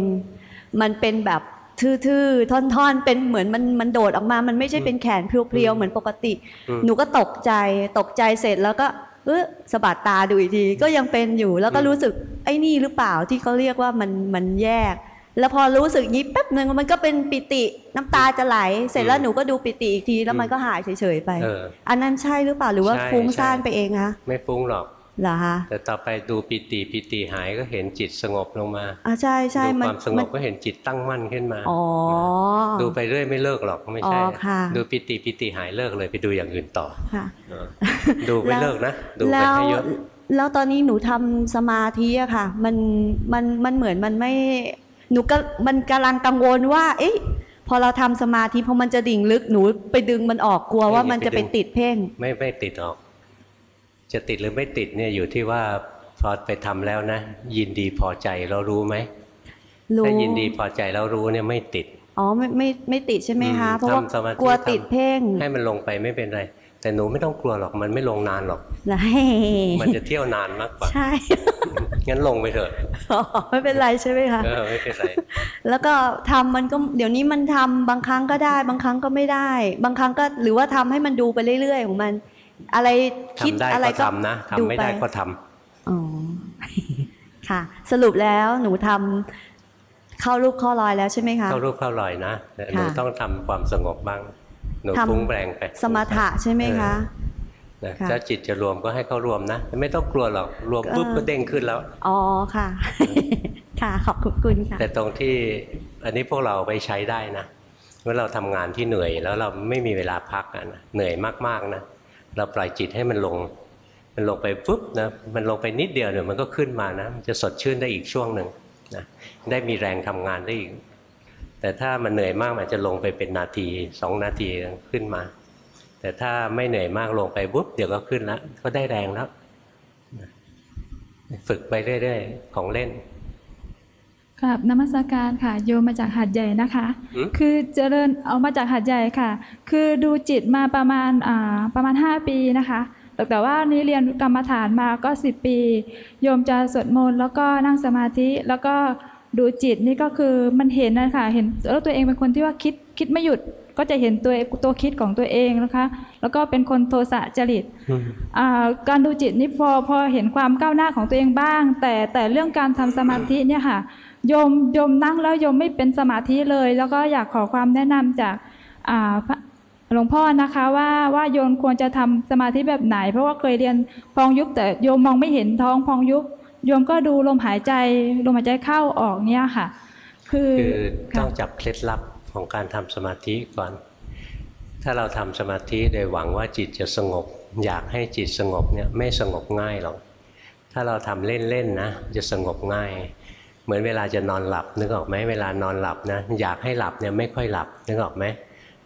มันเป็นแบบทื่อๆท่อนๆ เป็นเหมือนมันมันโดดออกมา มันไม่ใช่เป็นแขนเพรียวๆ เหมือนปกติอืมหนูก็ตกใจตกใจเสร็จแล้วก็เออสะบัดตาดูอีกทีก็ยังเป็นอยู่ แล้วก็รู้สึกไอ้นี่หรือเปล่าที่เขาเรียกว่ามันมันแยก แล้วพอรู้สึกนี้แป๊บหนึ่งมันก็เป็นปิติน้ำตาจะไหล เสร็จแล้วหนูก็ดูปิติอีกทีแล้วมันก็หายเฉยๆไปเอออันนั้นใช่หรือเปล่าหรือว่าใช่ฟุ้งซ่านใช่ไปเองคะไม่ฟุ้งหรอกเหรอคะแต่ต่อไปดูปิติปิติหายก็เห็นจิตสงบลงมาอ่าใช่ใช่ดูมันความสงมับก็เห็นจิตตั้งมั่นขึ้นมาอ๋อดูไปเรื่อยไม่เลิกหรอกไม่ใช่อ๋อค่ะดูปิติปิติหายเลิกเลยไปดูอย่างอื่นต่อค่ะเออดูไม่เลิกนะ ดูไปแล้วให้เยอะแล้วตอนนี้หนูทำสมาธิอะค่ะ มันมันมันเหมือนมันไม่ หนูก็มันกำลังกังวลว่า เอ๊ะพอเราทำสมาธิพอมันจะดิ่งลึกหนูไปดึงมันออกกลัวว่ามันจะไปติดเพ่ง ไม่ไม่ติดออก จะติดหรือไม่ติดเนี่ยอยู่ที่ว่าพอไปทำแล้วนะ ยินดีพอใจเรารู้ไหมรู้ถ้ายินดีพอใจแล้วรู้เนี่ยไม่ติดอ๋อไม่ไม่ไม่ติดใช่ไหมคะอืมเพราะว่าทำสมาธิกลัวทำติดเพ่ง ให้มันลงไปไม่เป็นไร แต่หนูไม่ต้องกลัวหรอกมันไม่ลงนานหรอกแล้วมันจะเที่ยวนานมากกว่าใช่งั้นลงไปเถอะอ๋อไม่เป็นไรใช่ไหมคะเออไม่เป็นไรแล้วก็ทำมันก็เดี๋ยวนี้มันทำบางครั้งก็ได้ บางครั้งก็ไม่ได้ บางครั้งก็หรือว่าทำให้มันดูไปเรื่อยๆของมัน อะไรคิดทำได้อะไรก็ก็ทำนะทำไม่ได้ก็ทำอ๋อค่ะ สรุปแล้วหนูทำเข้ารูปเข้ารอยแล้วใช่ไหมคะเข้ารูปเข้ารอยนะแต่หนูค่ะต้องทำความสงบบ้างหนู ทำฟุ้งแรงไปสมถะใช่ไหมคะเออนะค่ะถ้าจิตจะรวมก็ให้เข้ารวมนะ ไม่ต้องกลัวหรอกรวมปุ๊บเออก็เด้งขึ้นแล้ว อ๋อค่ะ ค่ะขอบคุณค่ะ แต่ตรงที่อันนี้พวกเราไปใช้ได้นะเมื่อเราทำงานที่เหนื่อยแล้วเราไม่มีเวลาพักอะนะเหนื่อยมากๆนะเราปล่อยจิตให้มันลง มันลงไปปุ๊บนะมันลงไปนิดเดียวเดี๋ยวมันก็ขึ้นมานะมันจะสดชื่นได้อีกช่วงหนึ่งนะได้มีแรงทำงานได้อีก แต่ถ้ามันเหนื่อยมากมันอาจจะลงไปเป็นนาทีสองนาทีขึ้นมา แต่ถ้าไม่เหนื่อยมากลงไปปุ๊บเดี๋ยวก็ขึ้นแล้วก็ได้แรงแล้วฝึกไปเรื่อยๆของเล่นครับนมัสการค่ะโยมมาจากหัดใหญ่นะคะอืมคือเจริญเอามาจากหัดใหญ่ค่ะ คือดูจิตมาประมาณอ่าประมาณ 5 ปีนะคะแต่แต่ว่านี้เรียนกรรมฐานมาก็ 10 ปี โยมจะสวดมนต์แล้วก็นั่งสมาธิแล้วก็ ดูจิตนี่ก็คือมันเห็นนะคะเห็นแล้วตัวเองเป็นคนที่ว่าคิดคิดไม่หยุดก็จะเห็นตัวตัวคิดของตัวเองนะคะ แล้วก็เป็นคนโทสะจริตอ่าการดูจิตนี่พอพอเห็นความก้าวหน้าของตัวเองบ้าง แต่แต่เรื่องการทำสมาธิเนี่ยค่ะโยมโยมนั่งแล้วโยมไม่เป็นสมาธิเลย แล้วก็อยากขอความแนะนำจากอ่าพระหลวงพ่อนะคะว่าว่าโยมควรจะทำสมาธิแบบไหน เพราะว่าเคยเรียนพองยุบแต่โยมมองไม่เห็นท้องพองยุบ โยมก็ดูลมหายใจลมหายใจเข้าออกเนี่ยค่ะ คือต้องจับเคล็ดลับของการทำสมาธิก่อน ถ้าเราทำสมาธิโดยหวังว่าจิตจะสงบ อยากให้จิตสงบเนี่ยไม่สงบง่ายหรอก ถ้าเราทำเล่นๆนะจะสงบง่าย เหมือนเวลาจะนอนหลับนึกออกไหมเวลานอนหลับนะอยากให้หลับเนี่ยไม่ค่อยหลับนึกออกไหม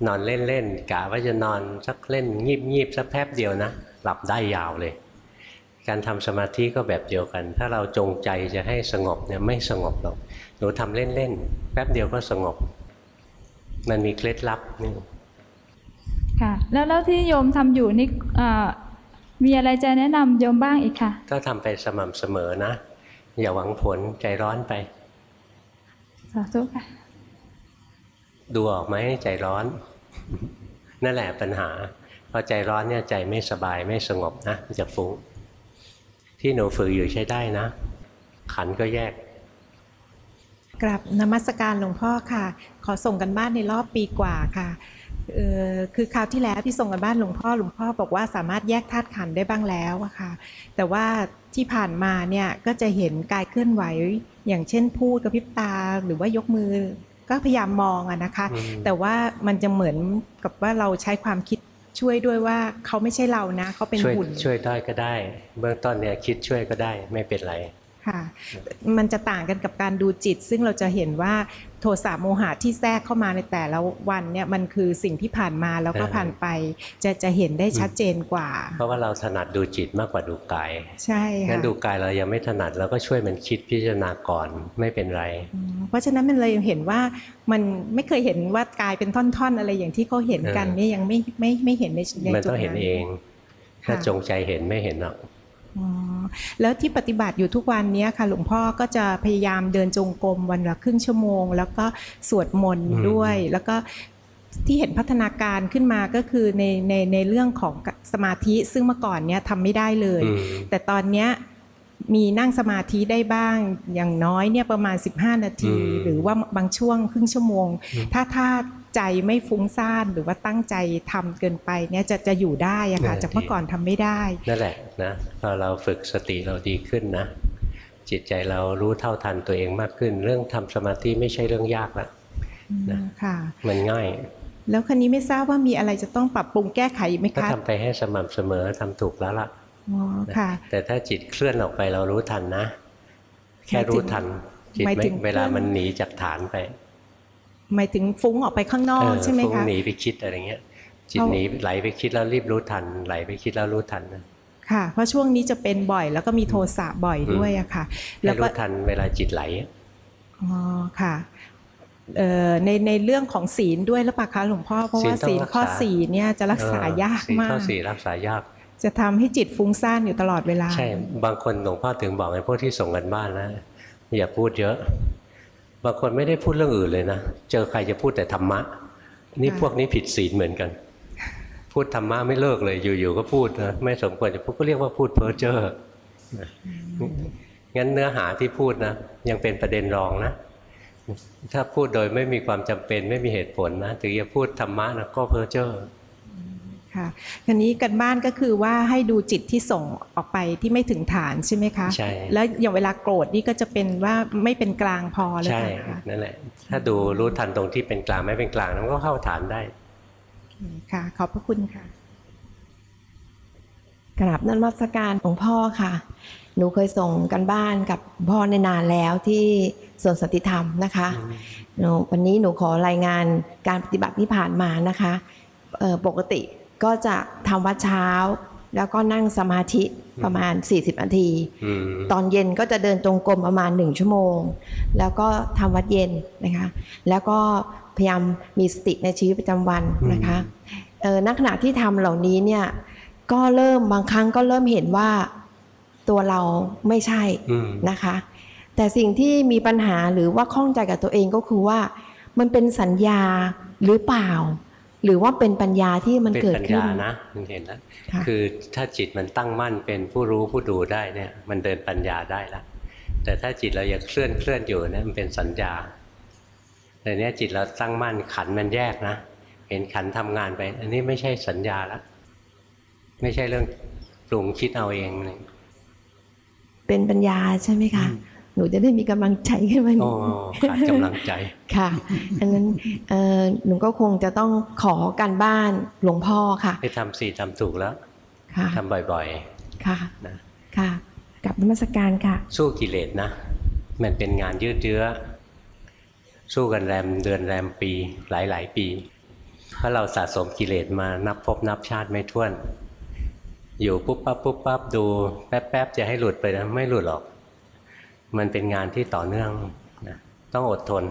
นอนเล่นๆกะว่าจะนอนสักเล่นงีบๆสักแป๊บเดียวนะหลับได้ยาวเลย การทำสมาธิก็แบบเดียวกัน ถ้าเราจงใจจะให้สงบเนี่ยไม่สงบหรอกหนูทำเล่นๆแป๊บเดียวก็สงบ มันมีเคล็ดลับนี่ค่ะ แล้วแล้วที่โยมทำอยู่นี่อ่ามีอะไรจะแนะนำโยมบ้างอีกค่ะ ก็ทำไปสม่ำเสมอนะ อย่าหวังผลใจร้อนไปสาธุค่ะดูออกไหมใจร้อน นั่นแหละปัญหาพอใจร้อนเนี่ยใจไม่สบายไม่สงบนะมันจะฟุ้ง ที่หนูฝึกอยู่ใช้ได้นะ ขันก็แยกกราบนมัสการหลวงพ่อค่ะ ขอส่งกันบ้านในรอบปีกว่าค่ะเออคือคราวที่แล้วที่ส่งกันบ้านหลวงพ่อหลวงพ่อบอกว่าสามารถแยกธาตุขันธ์ได้บ้างแล้วอะค่ะ แต่ว่าที่ผ่านมาเนี่ยก็จะเห็นกายเคลื่อนไหว อย่างเช่นพูดกระพริบตาหรือว่ายกมือก็พยายามมองอะนะคะอืมแต่ว่ามันจะเหมือนกับว่าเราใช้ความคิด ช่วยด้วยว่าเขาไม่ใช่เรานะเขาเป็นช่วยหุ่นช่วยได้ก็ได้ เบื้องต้นเนี่ยคิดช่วยก็ได้ไม่เป็นไรค่ะ มันจะต่างกันกับการดูจิต ซึ่งเราจะเห็นว่าโทสะโมหะที่แทรกเข้ามาในแต่ละวันเนี่ยมันคือสิ่งที่ผ่านมาแล้วก็เออผ่านไป จะจะเห็นได้ชัดเจนกว่า เพราะว่าเราถนัดดูจิตมากกว่าดูกาย ใช่งั้ค่ะนดูกายเรายังไม่ถนัดเราก็ช่วยมันคิดพิจารณาก่อนไม่เป็นไรอืมเพราะฉะนั้นมันเลยเห็นว่ามันไม่เคยเห็นว่ากายเป็นท่อนๆ อะไรอย่างที่เขาเห็นกันเออเนี่ยยังไม่ไม่ไม่เห็นในในมันจุดต้องเห็นนั้นเอง ถ้าค่ะจงใจเห็นไม่เห็นหรอกอ๋อ แล้วที่ปฏิบัติอยู่ทุกวันเนี้ยค่ะ หลวงพ่อก็จะพยายามเดินจงกรมวันละครึ่งชั่วโมง แล้วก็สวดมนต์อืมด้วย แล้วก็ที่เห็นพัฒนาการขึ้นมาก็คือในในในเรื่องของสมาธิซึ่งเมื่อก่อนเนี้ยทำไม่ได้เลยอืมแต่ตอนเนี้ยมีนั่งสมาธิได้บ้างอย่างน้อยเนี่ยประมาณ 15 นาทีอืมหรือว่าบางช่วงครึ่งชั่วโมงอืมถ้าถ้า ใจไม่ฟุ้งซ่านหรือว่าตั้งใจทำเกินไปเนี่ยจะจะอยู่ได้อะค่ะเออจากเมื่อก่อนทำไม่ได้ นั่นแหละนะพอเราฝึกสติเราดีขึ้นนะ จิตใจเรารู้เท่าทันตัวเองมากขึ้น เรื่องทำสมาธิไม่ใช่เรื่องยากละนะค่ะมันง่ายแล้วคันนี้ไม่ทราบว่ามีอะไรจะต้องปรับปรุงแก้ไขไหมก็คะทำไปให้สม่ำเสมอทำถูกแล้วล่ะอ๋อค่ะ แต่ถ้าจิตเคลื่อนออกไปเรารู้ทันนะ แค่รู้ทันจิตหมายไม่ถึงเวลาเคลื่อนมันหนีจากฐานไป หมายถึงฟุ้งออกไปข้างนอกเออใช่ไหมฟุ้งคะหนีไปคิดอะไรเงี้ยจิตเอาหนีไหลไปคิดแล้วรีบรู้ทัน ไหลไปคิดแล้วรู้ทันนะค่ะ เพราะช่วงนี้จะเป็นบ่อยแล้วก็มีโทสะบ่อยด้วยอะค่ะให้แล้วก็รู้ทันเวลาจิตไหลอ๋อค่ะเอ่อในในเรื่องของศีลด้วยหรือเปล่าคะหลวงพ่อเพราะว่าศีศีลลต้องรักษาข้อสี่เนี่ยจะรักษาเออยากศีลมาข้อกสี่รักษายาก จะทำให้จิตฟุ้งซ่านอยู่ตลอดเวลา ใช่ บางคนหลวงพ่อถึงบอกไอ้พวกที่ส่งกันบ้านนะอย่าพูดเยอะ บางคนไม่ได้พูดเรื่องอื่นเลยนะ เจอใครจะพูดแต่ธรรมะ นี่พวกนี้ผิดศีลเหมือนกัน พูดธรรมะไม่เลิกเลย อยู่ๆก็พูดนะไม่สมควรจะพูดก็เรียกว่าพูดเพ้อเจ้องั้นเนื้อหาที่พูดนะยังเป็นประเด็นรองนะ ถ้าพูดโดยไม่มีความจำเป็นไม่มีเหตุผลนะถึงจะพูดธรรมะนะก็เพ้อเจ้อ ค่ะคันนี้กันบ้านก็คือว่าให้ดูจิตที่ส่งออกไปที่ไม่ถึงฐานใช่ไหมคะใช่แล้วอย่างเวลาโกรธนี่ก็จะเป็นว่าไม่เป็นกลางพอแล้วใช่ค่ะนั่นแหละ ถ้าดูรู้ทันตรงที่เป็นกลางไม่เป็นกลางมันก็เข้าฐานได้ค่ะ ขอบพระคุณค่ะกราบนมัสการหลวงพ่อค่ะ หนูเคยส่งกันบ้านกับพ่อในนานแล้วที่สวนสนติธรรมนะคะหนูวันนี้หนูขอรายงานการปฏิบัติที่ผ่านมานะคะเอ่อปกติ ก็จะทำวัดเช้า แล้วก็นั่งสมาธิประมาณ 40นาทีอืมตอนเย็นก็จะเดินจงกรมประมาณ1ชั่วโมง แล้วก็ทำวัดเย็นนะคะ แล้วก็พยายามมีสติในชีวิตประจำวันนะคะเออณขณะที่ทำเหล่านี้เนี่ยก็เริ่มบางครั้งก็เริ่มเห็นว่าตัวเราไม่ใช่อืมนะคะ แต่สิ่งที่มีปัญหาหรือว่าข้องใจกับตัวเองก็คือว่ามันเป็นสัญญาหรือเปล่า หรือว่าเป็นปัญญาที่มันเป็นเกิดปัญขึ้นญานะมันเห็นแล้วค่ะคือถ้าจิตมันตั้งมั่นเป็นผู้รู้ผู้ดูได้เนี่ย มันเดินปัญญาได้ละแต่ถ้าจิตเรายังเคลื่อนเคลื่อนอยู่เนี่ยมันเป็นสัญญาแต่เนี้ยจิตเราตั้งมั่นขันมันแยกนะเห็นขันทำงานไป อันนี้ไม่ใช่สัญญาละไม่ใช่เรื่องปรุงคิดเอาเองเลยเป็นปัญญาใช่ไหมคะ หนูจะได้มีกำลังใจขึ้นมาหโอ้น่อยขาดกำลังใจค่ะอันนั้นเอ่อหนูก็คงจะต้องขอการบ้านหลวงพ่อค่ะ ไปทำสี่ทำถูกแล้วค่ะทำบ่อยค่ะๆนะค่ะกลับนมัสการค่ะ สู้กิเลสนะ มันเป็นงานยืดเยื้อ สู้กันแรมเดือนแรมปีหลายหลายๆปี เพราะเราสะสมกิเลสมานับภพนับชาติไม่ถ้วน อยู่ปุ๊บปั๊บปุ๊บปั๊บดู แป๊บแป๊บจะให้หลุดไปนะไม่หลุดหรอก มันเป็นงานที่ต่อเนื่องนะต้องอดทน